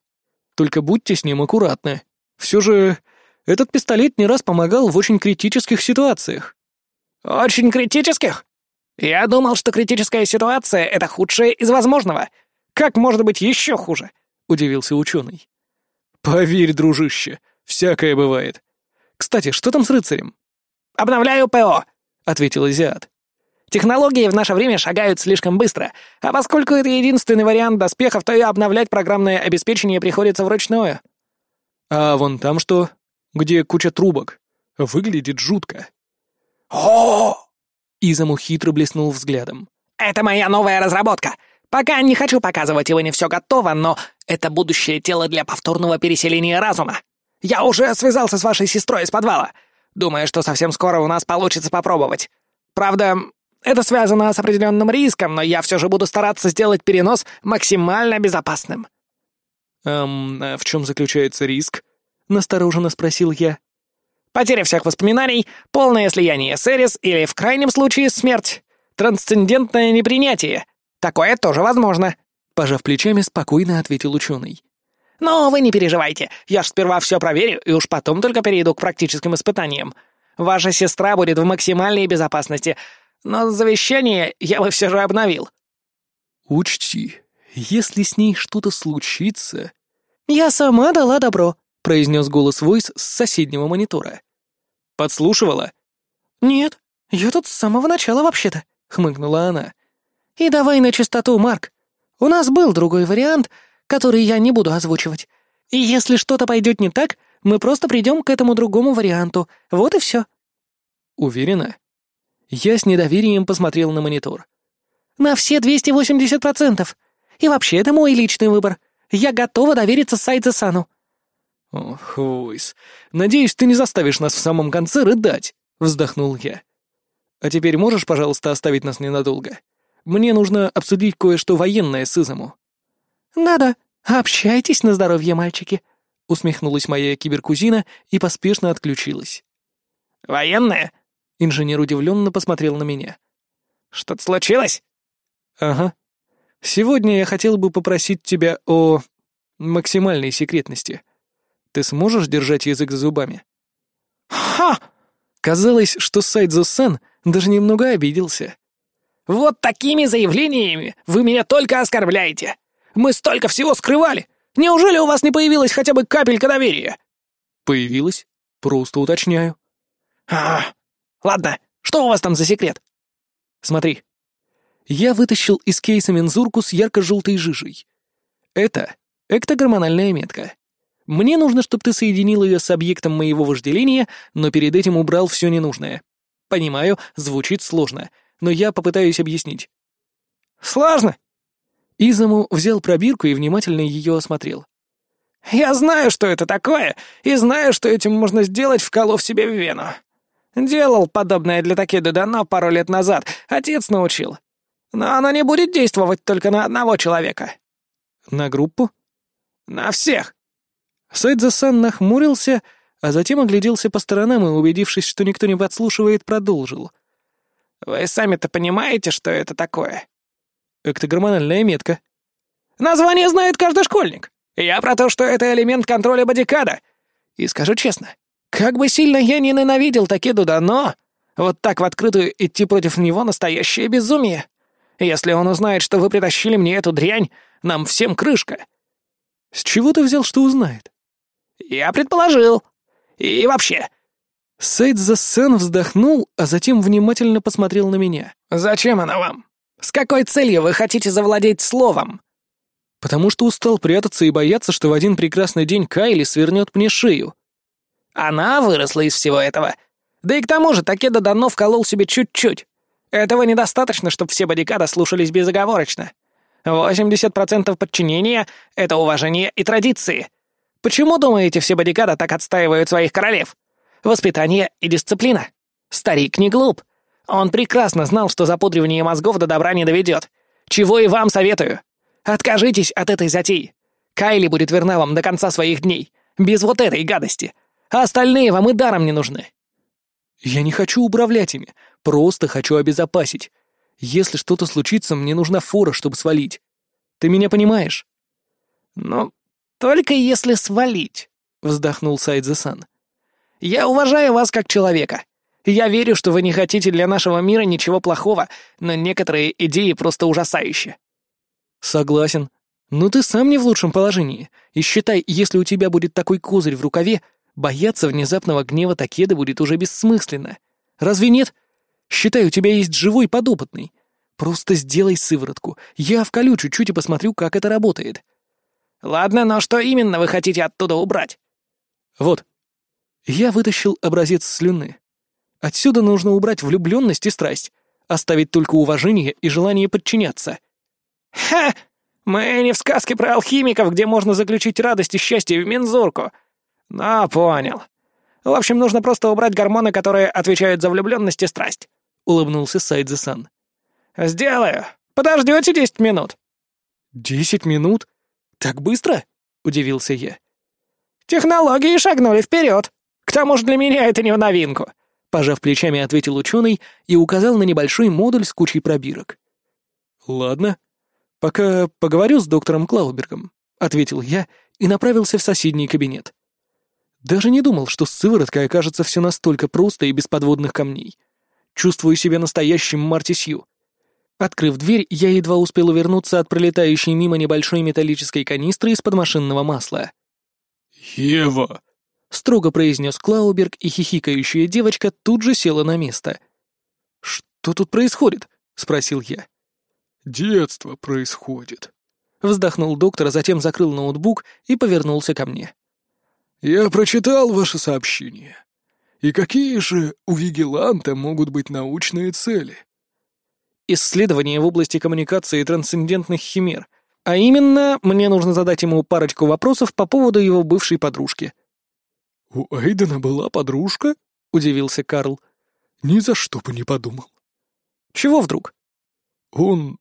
Только будьте с ним аккуратны. Все же этот пистолет не раз помогал в очень критических ситуациях. «Очень критических? Я думал, что критическая ситуация — это худшее из возможного. Как может быть еще хуже?» — удивился ученый. «Поверь, дружище, всякое бывает. Кстати, что там с рыцарем?» «Обновляю ПО», — ответил Азиат. «Технологии в наше время шагают слишком быстро, а поскольку это единственный вариант доспехов, то и обновлять программное обеспечение приходится вручную». «А вон там что? Где куча трубок? Выглядит жутко». «О!» Изаму хитро блеснул взглядом. «Это моя новая разработка. Пока не хочу показывать его, не все готово, но это будущее тело для повторного переселения разума. Я уже связался с вашей сестрой из подвала. Думаю, что совсем скоро у нас получится попробовать. Правда, это связано с определенным риском, но я все же буду стараться сделать перенос максимально безопасным». «Эм, а в чем заключается риск?» — настороженно спросил я. «Потеря всех воспоминаний, полное слияние с Эрис или, в крайнем случае, смерть. Трансцендентное непринятие. Такое тоже возможно», — пожав плечами, спокойно ответил ученый. Но вы не переживайте, я ж сперва все проверю и уж потом только перейду к практическим испытаниям. Ваша сестра будет в максимальной безопасности, но завещание я бы все же обновил». «Учти, если с ней что-то случится...» «Я сама дала добро», — произнес голос Войс с соседнего монитора. «Подслушивала?» «Нет, я тут с самого начала вообще-то», — хмыкнула она. «И давай на чистоту, Марк. У нас был другой вариант, который я не буду озвучивать. И если что-то пойдет не так, мы просто придем к этому другому варианту. Вот и все. Уверена? Я с недоверием посмотрел на монитор. На все 280%. И вообще, это мой личный выбор. Я готова довериться Сайдзе Сану. Ох, Войс, надеюсь, ты не заставишь нас в самом конце рыдать, вздохнул я. А теперь можешь, пожалуйста, оставить нас ненадолго? Мне нужно обсудить кое-что военное с Изому. Да-да, общайтесь на здоровье, мальчики, усмехнулась моя киберкузина и поспешно отключилась. Военное? Инженер удивленно посмотрел на меня. Что-то случилось? Ага. Сегодня я хотел бы попросить тебя о максимальной секретности. Ты сможешь держать язык за зубами? Ха! Казалось, что Сайдзо-сан даже немного обиделся. Вот такими заявлениями вы меня только оскорбляете. Мы столько всего скрывали. Неужели у вас не появилась хотя бы капелька доверия? Появилась. Просто уточняю. А, ладно, что у вас там за секрет? Смотри. Я вытащил из кейса мензурку с ярко-желтой жижей. Это эктогормональная метка. Мне нужно, чтобы ты соединил ее с объектом моего вожделения, но перед этим убрал все ненужное. Понимаю, звучит сложно, но я попытаюсь объяснить. Сложно? Изаму взял пробирку и внимательно ее осмотрел. «Я знаю, что это такое, и знаю, что этим можно сделать, вколов себе в вену. Делал подобное для Такеды Дано пару лет назад, отец научил. Но оно не будет действовать только на одного человека». «На группу?» «На всех». Сайдзасан нахмурился, а затем огляделся по сторонам и, убедившись, что никто не подслушивает, продолжил. «Вы сами-то понимаете, что это такое?» «Эктогормональная метка». «Название знает каждый школьник. Я про то, что это элемент контроля бодикада. И скажу честно, как бы сильно я не ненавидел Такеду но вот так в открытую идти против него настоящее безумие. Если он узнает, что вы притащили мне эту дрянь, нам всем крышка». «С чего ты взял, что узнает?» «Я предположил. И вообще...» Сейдза-сен вздохнул, а затем внимательно посмотрел на меня. «Зачем она вам? С какой целью вы хотите завладеть словом?» «Потому что устал прятаться и бояться, что в один прекрасный день Кайли свернет мне шею». «Она выросла из всего этого. Да и к тому же Такеда давно вколол себе чуть-чуть. Этого недостаточно, чтобы все бодикада слушались безоговорочно. 80% подчинения — это уважение и традиции. Почему, думаете, все бодикада так отстаивают своих королев? Воспитание и дисциплина. Старик не глуп. Он прекрасно знал, что запудривание мозгов до добра не доведет. Чего и вам советую. Откажитесь от этой затеи. Кайли будет верна вам до конца своих дней. Без вот этой гадости. А остальные вам и даром не нужны. Я не хочу управлять ими. Просто хочу обезопасить. Если что-то случится, мне нужна фора, чтобы свалить. Ты меня понимаешь? Ну, только если свалить, вздохнул Сайдзе-сан. Я уважаю вас как человека. Я верю, что вы не хотите для нашего мира ничего плохого, но некоторые идеи просто ужасающие. Согласен. Но ты сам не в лучшем положении. И считай, если у тебя будет такой козырь в рукаве, бояться внезапного гнева Такеда будет уже бессмысленно. Разве нет? Считай, у тебя есть живой подопытный. Просто сделай сыворотку. Я вколю чуть-чуть и посмотрю, как это работает. Ладно, но что именно вы хотите оттуда убрать? Вот, я вытащил образец слюны. Отсюда нужно убрать влюбленность и страсть, оставить только уважение и желание подчиняться. «Ха! Мы не в сказке про алхимиков, где можно заключить радость и счастье в мензурку. Ну, понял. В общем, нужно просто убрать гормоны, которые отвечают за влюбленность и страсть», — улыбнулся Сайдзе-сан. «Сделаю. Подождете десять минут». «Десять минут? Так быстро?» — удивился я. «Технологии шагнули вперед», к тому же для меня это не в новинку», — пожав плечами, ответил ученый и указал на небольшой модуль с кучей пробирок. «Ладно. Пока поговорю с доктором Клаубергом», — ответил я и направился в соседний кабинет. Даже не думал, что с сывороткой окажется все настолько просто и без подводных камней. Чувствую себя настоящим Марти. Открыв дверь, я едва успел увернуться от пролетающей мимо небольшой металлической канистры из-под машинного масла. «Ева, строго произнес Клауберг, и хихикающая девочка тут же села на место. «Что тут происходит?» — спросил я. «Детство происходит», — вздохнул доктор, а затем закрыл ноутбук и повернулся ко мне. «Я прочитал ваше сообщение. И какие же у Вигеланта могут быть научные цели?» исследования в области коммуникации и трансцендентных химер. А именно, мне нужно задать ему парочку вопросов по поводу его бывшей подружки. «У Эйдена была подружка?» — удивился Карл. «Ни за что бы не подумал». «Чего вдруг?» «Он,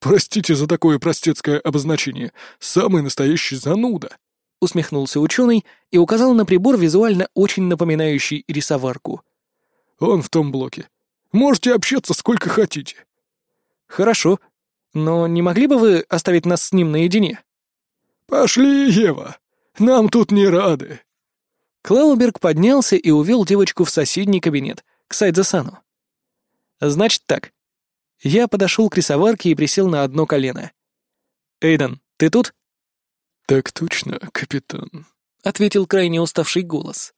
простите за такое простецкое обозначение, самый настоящий зануда», — усмехнулся ученый и указал на прибор, визуально очень напоминающий рисоварку. «Он в том блоке. Можете общаться сколько хотите». «Хорошо. Но не могли бы вы оставить нас с ним наедине?» «Пошли, Ева. Нам тут не рады». Клауберг поднялся и увел девочку в соседний кабинет, к Сайдзесану. «Значит так». Я подошел к рисоварке и присел на одно колено. «Эйден, ты тут?» «Так точно, капитан», — ответил крайне уставший голос.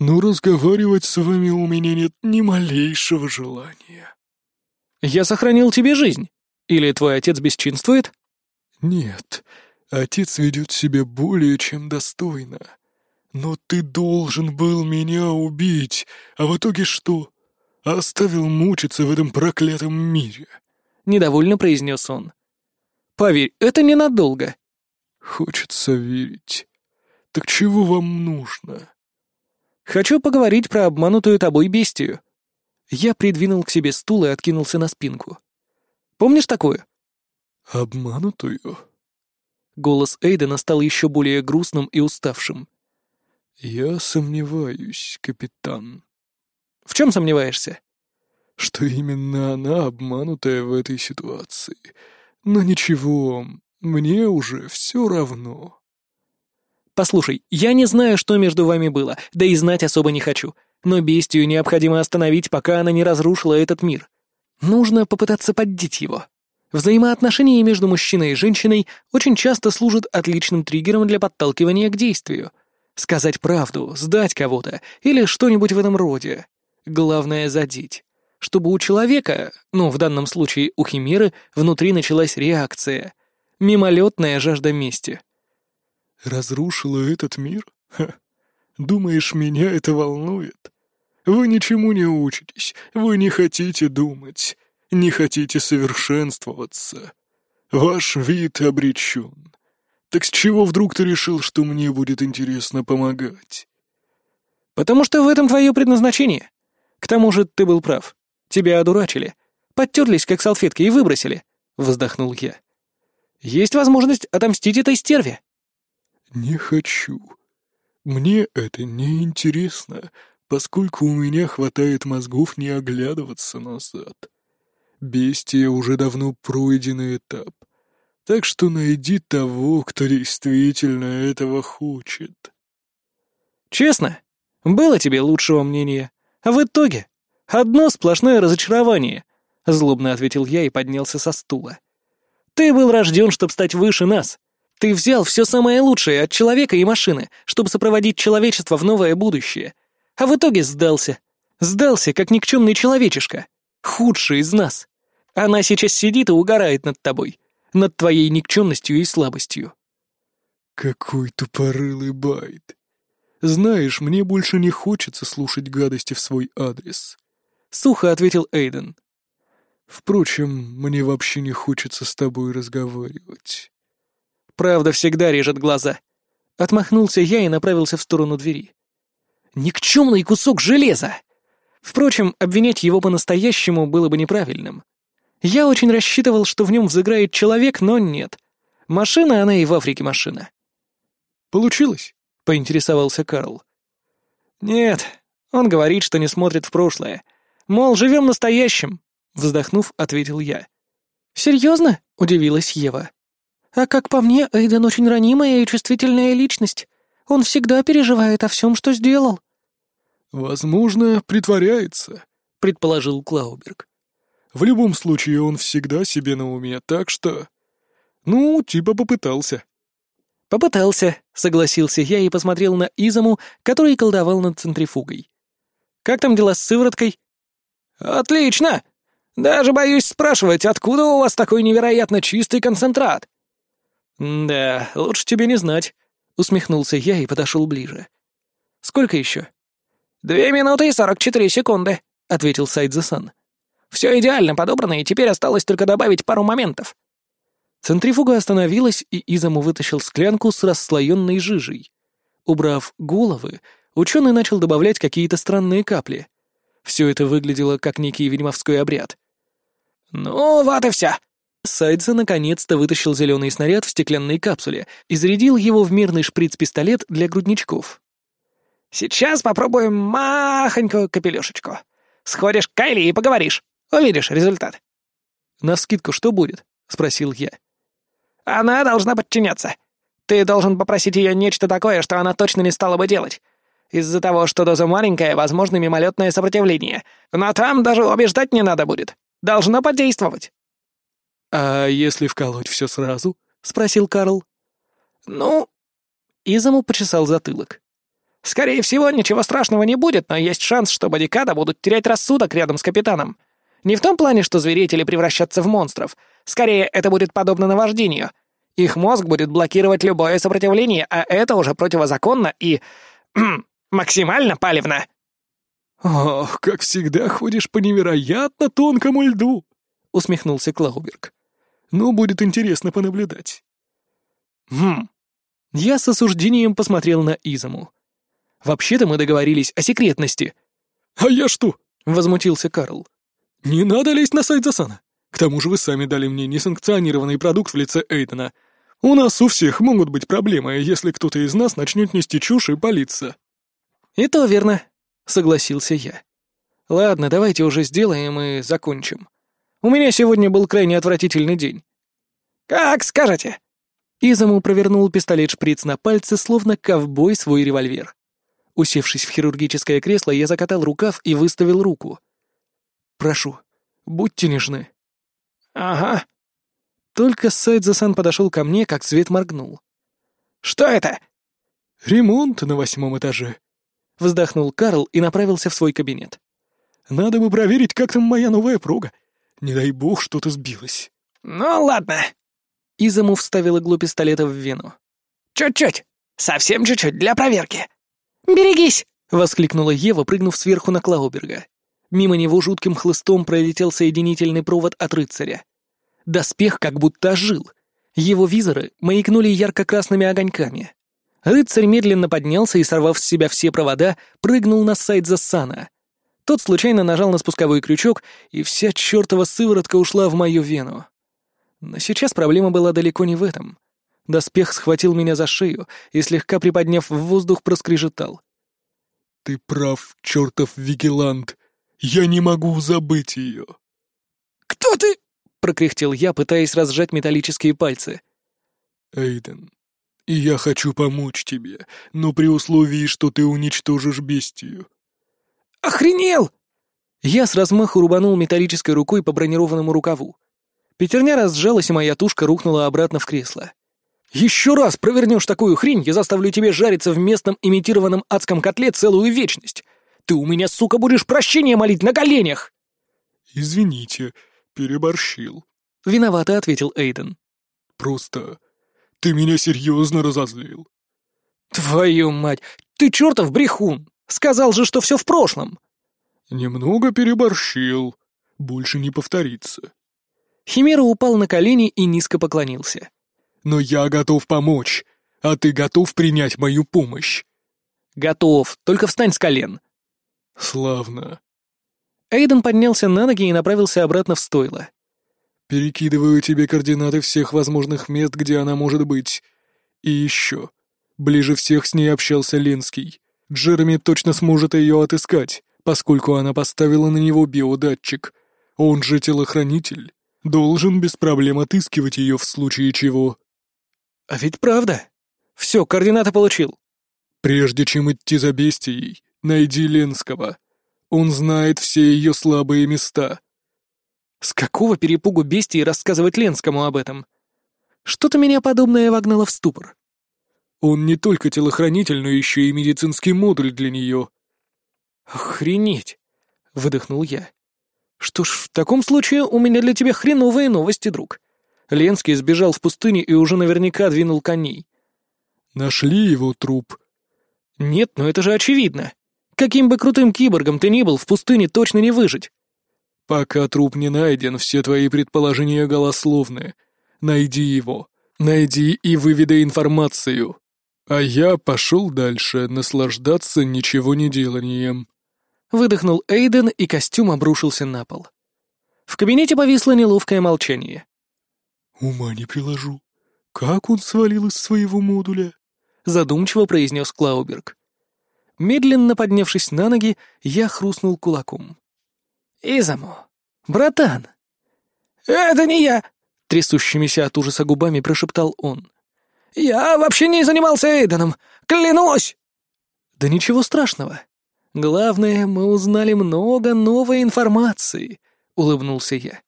«Но разговаривать с вами у меня нет ни малейшего желания». «Я сохранил тебе жизнь. Или твой отец бесчинствует?» «Нет, отец ведет себя более чем достойно. Но ты должен был меня убить, а в итоге что? Оставил мучиться в этом проклятом мире. Недовольно произнес он. Поверь, это ненадолго. Хочется верить. Так чего вам нужно? Хочу поговорить про обманутую тобой бестию. Я придвинул к себе стул и откинулся на спинку. Помнишь такое? Обманутую? Голос Эйдена стал еще более грустным и уставшим. «Я сомневаюсь, капитан». «В чем сомневаешься?» «Что именно она обманутая в этой ситуации. Но ничего, мне уже все равно». «Послушай, я не знаю, что между вами было, да и знать особо не хочу, но бестию необходимо остановить, пока она не разрушила этот мир. Нужно попытаться поддеть его». Взаимоотношения между мужчиной и женщиной очень часто служат отличным триггером для подталкивания к действию — Сказать правду, сдать кого-то или что-нибудь в этом роде. Главное — задеть. Чтобы у человека, ну, в данном случае у химеры, внутри началась реакция. Мимолетная жажда мести. «Разрушила этот мир? Ха. Думаешь, меня это волнует? Вы ничему не учитесь, вы не хотите думать, не хотите совершенствоваться. Ваш вид обречен. Так с чего вдруг ты решил, что мне будет интересно помогать? Потому что в этом твое предназначение. К тому же ты был прав. Тебя одурачили. Подтерлись, как салфетки, и выбросили. Вздохнул я. Есть возможность отомстить этой стерве. Не хочу. Мне это не интересно, поскольку у меня хватает мозгов не оглядываться назад. Бестия уже давно пройденный этап — так что найди того, кто действительно этого хочет. Честно, было тебе лучшего мнения, а в итоге одно сплошное разочарование, злобно ответил я и поднялся со стула. Ты был рожден, чтобы стать выше нас. Ты взял все самое лучшее от человека и машины, чтобы сопроводить человечество в новое будущее. А в итоге сдался. Сдался, как никчемный человечишка. Худший из нас. Она сейчас сидит и угорает над тобой над твоей никчемностью и слабостью». «Какой тупорылый байт. Знаешь, мне больше не хочется слушать гадости в свой адрес», — сухо ответил Эйден. «Впрочем, мне вообще не хочется с тобой разговаривать». «Правда всегда режет глаза». Отмахнулся я и направился в сторону двери. «Никчемный кусок железа!» Впрочем, обвинять его по-настоящему было бы неправильным. Я очень рассчитывал, что в нем взыграет человек, но нет. Машина она и в Африке машина. «Получилось?» — поинтересовался Карл. «Нет, он говорит, что не смотрит в прошлое. Мол, живем настоящим», — вздохнув, ответил я. «Серьезно?» — удивилась Ева. «А как по мне, Эйден очень ранимая и чувствительная личность. Он всегда переживает о всем, что сделал». «Возможно, притворяется», — предположил Клауберг. В любом случае, он всегда себе на уме, так что... Ну, типа попытался. «Попытался», — согласился я и посмотрел на Изаму, который колдовал над центрифугой. «Как там дела с сывороткой?» «Отлично! Даже боюсь спрашивать, откуда у вас такой невероятно чистый концентрат?» «Да, лучше тебе не знать», — усмехнулся я и подошел ближе. «Сколько еще?» «Две минуты и сорок четыре секунды», — ответил Сайдзесан. Все идеально подобрано, и теперь осталось только добавить пару моментов». Центрифуга остановилась, и Изаму вытащил склянку с расслоенной жижей. Убрав головы, ученый начал добавлять какие-то странные капли. Все это выглядело как некий ведьмовской обряд. «Ну, вот и все!» Сайдзе наконец-то вытащил зеленый снаряд в стеклянной капсуле и зарядил его в мирный шприц-пистолет для грудничков. «Сейчас попробуем махонькую капелюшечку. Сходишь к Кайли и поговоришь. Увидишь результат». «На скидку что будет?» — спросил я. «Она должна подчиняться. Ты должен попросить ее нечто такое, что она точно не стала бы делать. Из-за того, что доза маленькая, возможно мимолетное сопротивление. Но там даже убеждать не надо будет. Должно подействовать». «А если вколоть все сразу?» — спросил Карл. «Ну...» Изаму почесал затылок. «Скорее всего, ничего страшного не будет, но есть шанс, что бодикада будут терять рассудок рядом с капитаном. Не в том плане, что звереть или превращаться в монстров. Скорее, это будет подобно наваждению. Их мозг будет блокировать любое сопротивление, а это уже противозаконно и... максимально палевно». «Ох, как всегда ходишь по невероятно тонкому льду!» — усмехнулся Клауберг. «Ну, будет интересно понаблюдать». «Хм». Я с осуждением посмотрел на Изаму. «Вообще-то мы договорились о секретности». «А я что?» — возмутился Карл. «Не надо лезть на сайт Засана. К тому же вы сами дали мне несанкционированный продукт в лице Эйдена. У нас у всех могут быть проблемы, если кто-то из нас начнет нести чушь и палиться». «И то верно», — согласился я. «Ладно, давайте уже сделаем и закончим. У меня сегодня был крайне отвратительный день». «Как скажете». Изаму провернул пистолет-шприц на пальце, словно ковбой свой револьвер. Усевшись в хирургическое кресло, я закатал рукав и выставил руку. «Прошу, будьте нежны». «Ага». Только Сайдзасан подошел ко мне, как свет моргнул. «Что это?» «Ремонт на восьмом этаже», — вздохнул Карл и направился в свой кабинет. «Надо бы проверить, как там моя новая прога. Не дай бог, что-то сбилось». «Ну ладно». Изаму вставил иглу пистолета в вену. «Чуть-чуть. Совсем чуть-чуть для проверки». «Берегись!» — воскликнула Ева, прыгнув сверху на Клауберга. Мимо него жутким хлыстом пролетел соединительный провод от рыцаря. Доспех как будто ожил. Его визоры маякнули ярко-красными огоньками. Рыцарь медленно поднялся и, сорвав с себя все провода, прыгнул на сайт Зассана. Тот случайно нажал на спусковой крючок, и вся чертова сыворотка ушла в мою вену. Но сейчас проблема была далеко не в этом. Доспех схватил меня за шею и, слегка приподняв в воздух, проскрежетал. «Ты прав, чертов Вигелант. Я не могу забыть ее!» «Кто ты?» — прокряхтел я, пытаясь разжать металлические пальцы. «Эйден, и я хочу помочь тебе, но при условии, что ты уничтожишь бестию». «Охренел!» Я с размаху рубанул металлической рукой по бронированному рукаву. Пятерня разжалась, и моя тушка рухнула обратно в кресло. «Еще раз провернешь такую хрень, я заставлю тебя жариться в местном имитированном адском котле целую вечность. Ты у меня, сука, будешь прощения молить на коленях!» «Извините, переборщил», — виновато ответил Эйден. «Просто ты меня серьезно разозлил». «Твою мать, ты чертов брехун! Сказал же, что все в прошлом!» «Немного переборщил. Больше не повторится». Химера упал на колени и низко поклонился. «Но я готов помочь, а ты готов принять мою помощь?» «Готов, только встань с колен». «Славно». Эйден поднялся на ноги и направился обратно в стойло. «Перекидываю тебе координаты всех возможных мест, где она может быть. И еще. Ближе всех с ней общался Ленский. Джереми точно сможет ее отыскать, поскольку она поставила на него биодатчик. Он же телохранитель. Должен без проблем отыскивать ее в случае чего». «А ведь правда. Все, координаты получил». «Прежде чем идти за бестией, найди Ленского. Он знает все ее слабые места». С какого перепугу бестии рассказывать Ленскому об этом? Что-то меня подобное вогнало в ступор. Он не только телохранитель, но еще и медицинский модуль для нее. Охренеть! Выдохнул я. Что ж, в таком случае у меня для тебя хреновые новости, друг. Ленский сбежал в пустыне и уже наверняка двинул коней. Нашли его труп. Нет, но это же очевидно. Каким бы крутым киборгом ты ни был, в пустыне точно не выжить. Пока труп не найден, все твои предположения голословны. Найди его. Найди и выведай информацию. А я пошел дальше, наслаждаться ничего не деланием. Выдохнул Эйден, и костюм обрушился на пол. В кабинете повисло неловкое молчание. «Ума не приложу. Как он свалил из своего модуля?» — задумчиво произнес Клауберг. Медленно поднявшись на ноги, я хрустнул кулаком. «Изаму! Братан!» «Это не я!» — трясущимися от ужаса губами прошептал он. «Я вообще не занимался Эйденом! Клянусь!» «Да ничего страшного. Главное, мы узнали много новой информации», — улыбнулся я.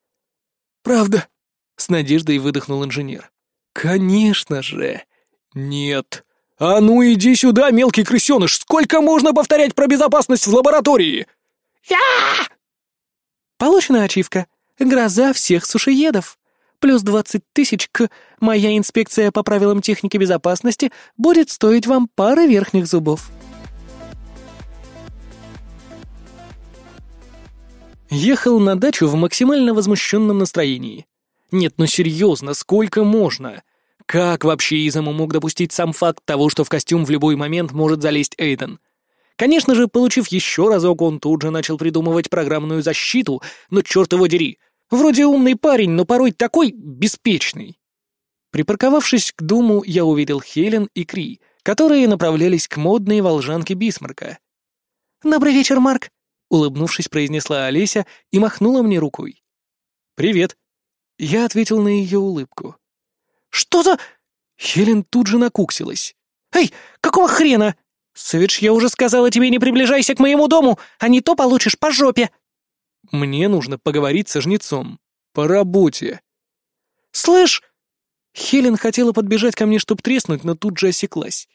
«Правда?» — с надеждой выдохнул инженер. «Конечно же!» «Нет!» «А ну иди сюда, мелкий крысеныш! Сколько можно повторять про безопасность в лаборатории?» «Я!» Получена ачивка. Гроза всех сушиедов. Плюс двадцать тысяч к «Моя инспекция по правилам техники безопасности» будет стоить вам пары верхних зубов. Ехал на дачу в максимально возмущенном настроении. Нет, ну серьезно, сколько можно? Как вообще Изаму мог допустить сам факт того, что в костюм в любой момент может залезть Эйден? Конечно же, получив еще разок, он тут же начал придумывать программную защиту, но черт его дери. Вроде умный парень, но порой такой беспечный. Припарковавшись к дому, я увидел Хелен и Кри, которые направлялись к модной волжанке Бисмарка. «Добрый вечер, Марк», — улыбнувшись, произнесла Олеся и махнула мне рукой. «Привет». Я ответил на ее улыбку. «Что за...» Хелен тут же накуксилась. «Эй, какого хрена? Сэвидж, я уже сказала тебе, не приближайся к моему дому, а не то получишь по жопе!» «Мне нужно поговорить со жнецом. По работе». «Слышь!» Хелен хотела подбежать ко мне, чтоб треснуть, но тут же осеклась.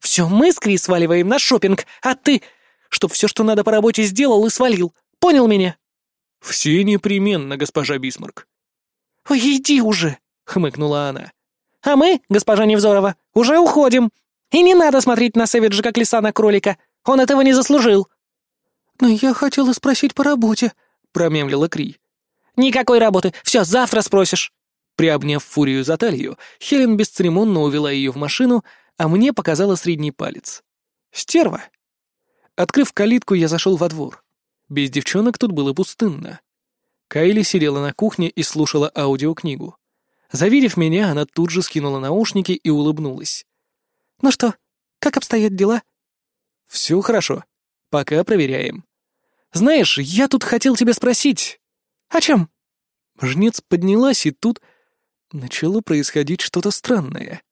«Все мы с Кри сваливаем на шопинг, а ты... Чтоб все, что надо по работе, сделал и свалил. Понял меня?» «Все непременно, госпожа Бисмарк». «Ой, иди уже!» Хмыкнула она. «А мы, госпожа Невзорова, уже уходим. И не надо смотреть на Сэвиджа, как лиса на кролика. Он этого не заслужил». «Но я хотела спросить по работе», — промемлила Кри. «Никакой работы. Все, завтра спросишь». Приобняв Фурию за талию, Хелен бесцеремонно увела ее в машину, а мне показала средний палец. «Стерва!» Открыв калитку, я зашел во двор. Без девчонок тут было пустынно. Кайли сидела на кухне и слушала аудиокнигу. Завидев меня, она тут же скинула наушники и улыбнулась. «Ну что, как обстоят дела?» «Все хорошо. Пока проверяем. Знаешь, я тут хотел тебя спросить». «О чем?» Жнец поднялась, и тут начало происходить что-то странное.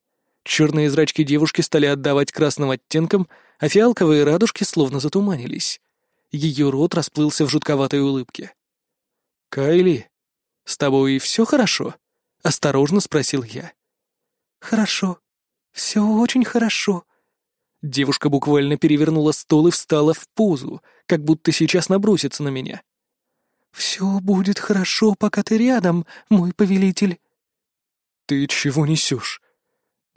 Черные зрачки девушки стали отдавать красным оттенком, а фиалковые радужки словно затуманились. Ее рот расплылся в жутковатой улыбке. «Кайли, с тобой все хорошо?» — осторожно спросил я. «Хорошо. Все очень хорошо». Девушка буквально перевернула стол и встала в позу, как будто сейчас набросится на меня. «Все будет хорошо, пока ты рядом, мой повелитель». «Ты чего несешь?»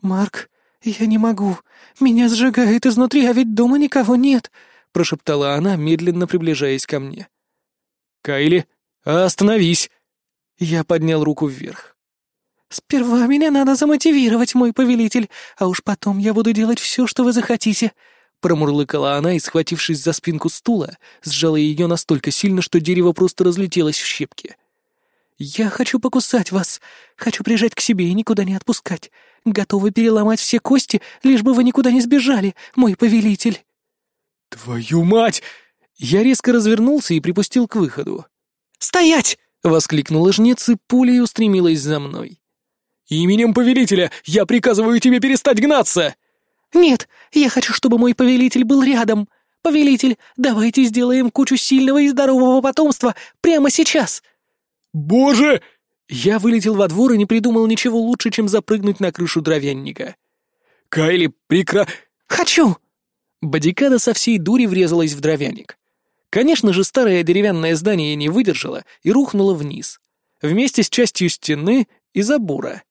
«Марк, я не могу. Меня сжигает изнутри, а ведь дома никого нет», — прошептала она, медленно приближаясь ко мне. «Кайли, остановись!» Я поднял руку вверх. «Сперва меня надо замотивировать, мой повелитель, а уж потом я буду делать все, что вы захотите», — промурлыкала она и, схватившись за спинку стула, сжала ее настолько сильно, что дерево просто разлетелось в щепки. «Я хочу покусать вас, хочу прижать к себе и никуда не отпускать, готова переломать все кости, лишь бы вы никуда не сбежали, мой повелитель». «Твою мать!» Я резко развернулся и припустил к выходу. «Стоять!» — воскликнула жнец и пулей устремилась за мной. «Именем повелителя я приказываю тебе перестать гнаться!» «Нет, я хочу, чтобы мой повелитель был рядом. Повелитель, давайте сделаем кучу сильного и здорового потомства прямо сейчас!» «Боже!» Я вылетел во двор и не придумал ничего лучше, чем запрыгнуть на крышу дровянника. «Кайли, прекра...» «Хочу!» Бодикада со всей дури врезалась в дровяник. Конечно же, старое деревянное здание не выдержало и рухнуло вниз. Вместе с частью стены и забора.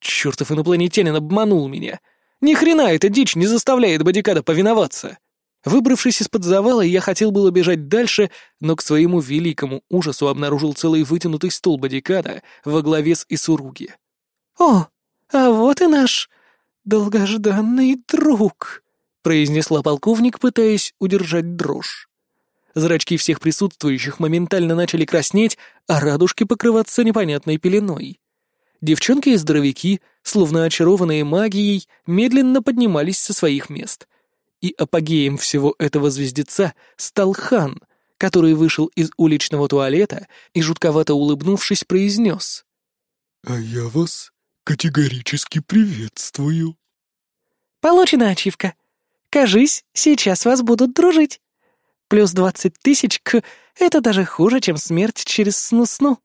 Чертов инопланетянин обманул меня. Ни хрена эта дичь не заставляет бодикада повиноваться. Выбравшись из-под завала, я хотел было бежать дальше, но к своему великому ужасу обнаружил целый вытянутый стол бодиката во главе с Исуруги. «О, а вот и наш долгожданный друг», — произнесла полковник, пытаясь удержать дрожь. Зрачки всех присутствующих моментально начали краснеть, а радужки покрываться непонятной пеленой. Девчонки и здоровяки, словно очарованные магией, медленно поднимались со своих мест — и апогеем всего этого звездеца стал хан, который вышел из уличного туалета и, жутковато улыбнувшись, произнес. «А я вас категорически приветствую». «Получена ачивка. Кажись, сейчас вас будут дружить. Плюс двадцать тысяч к... Это даже хуже, чем смерть через сну-сну».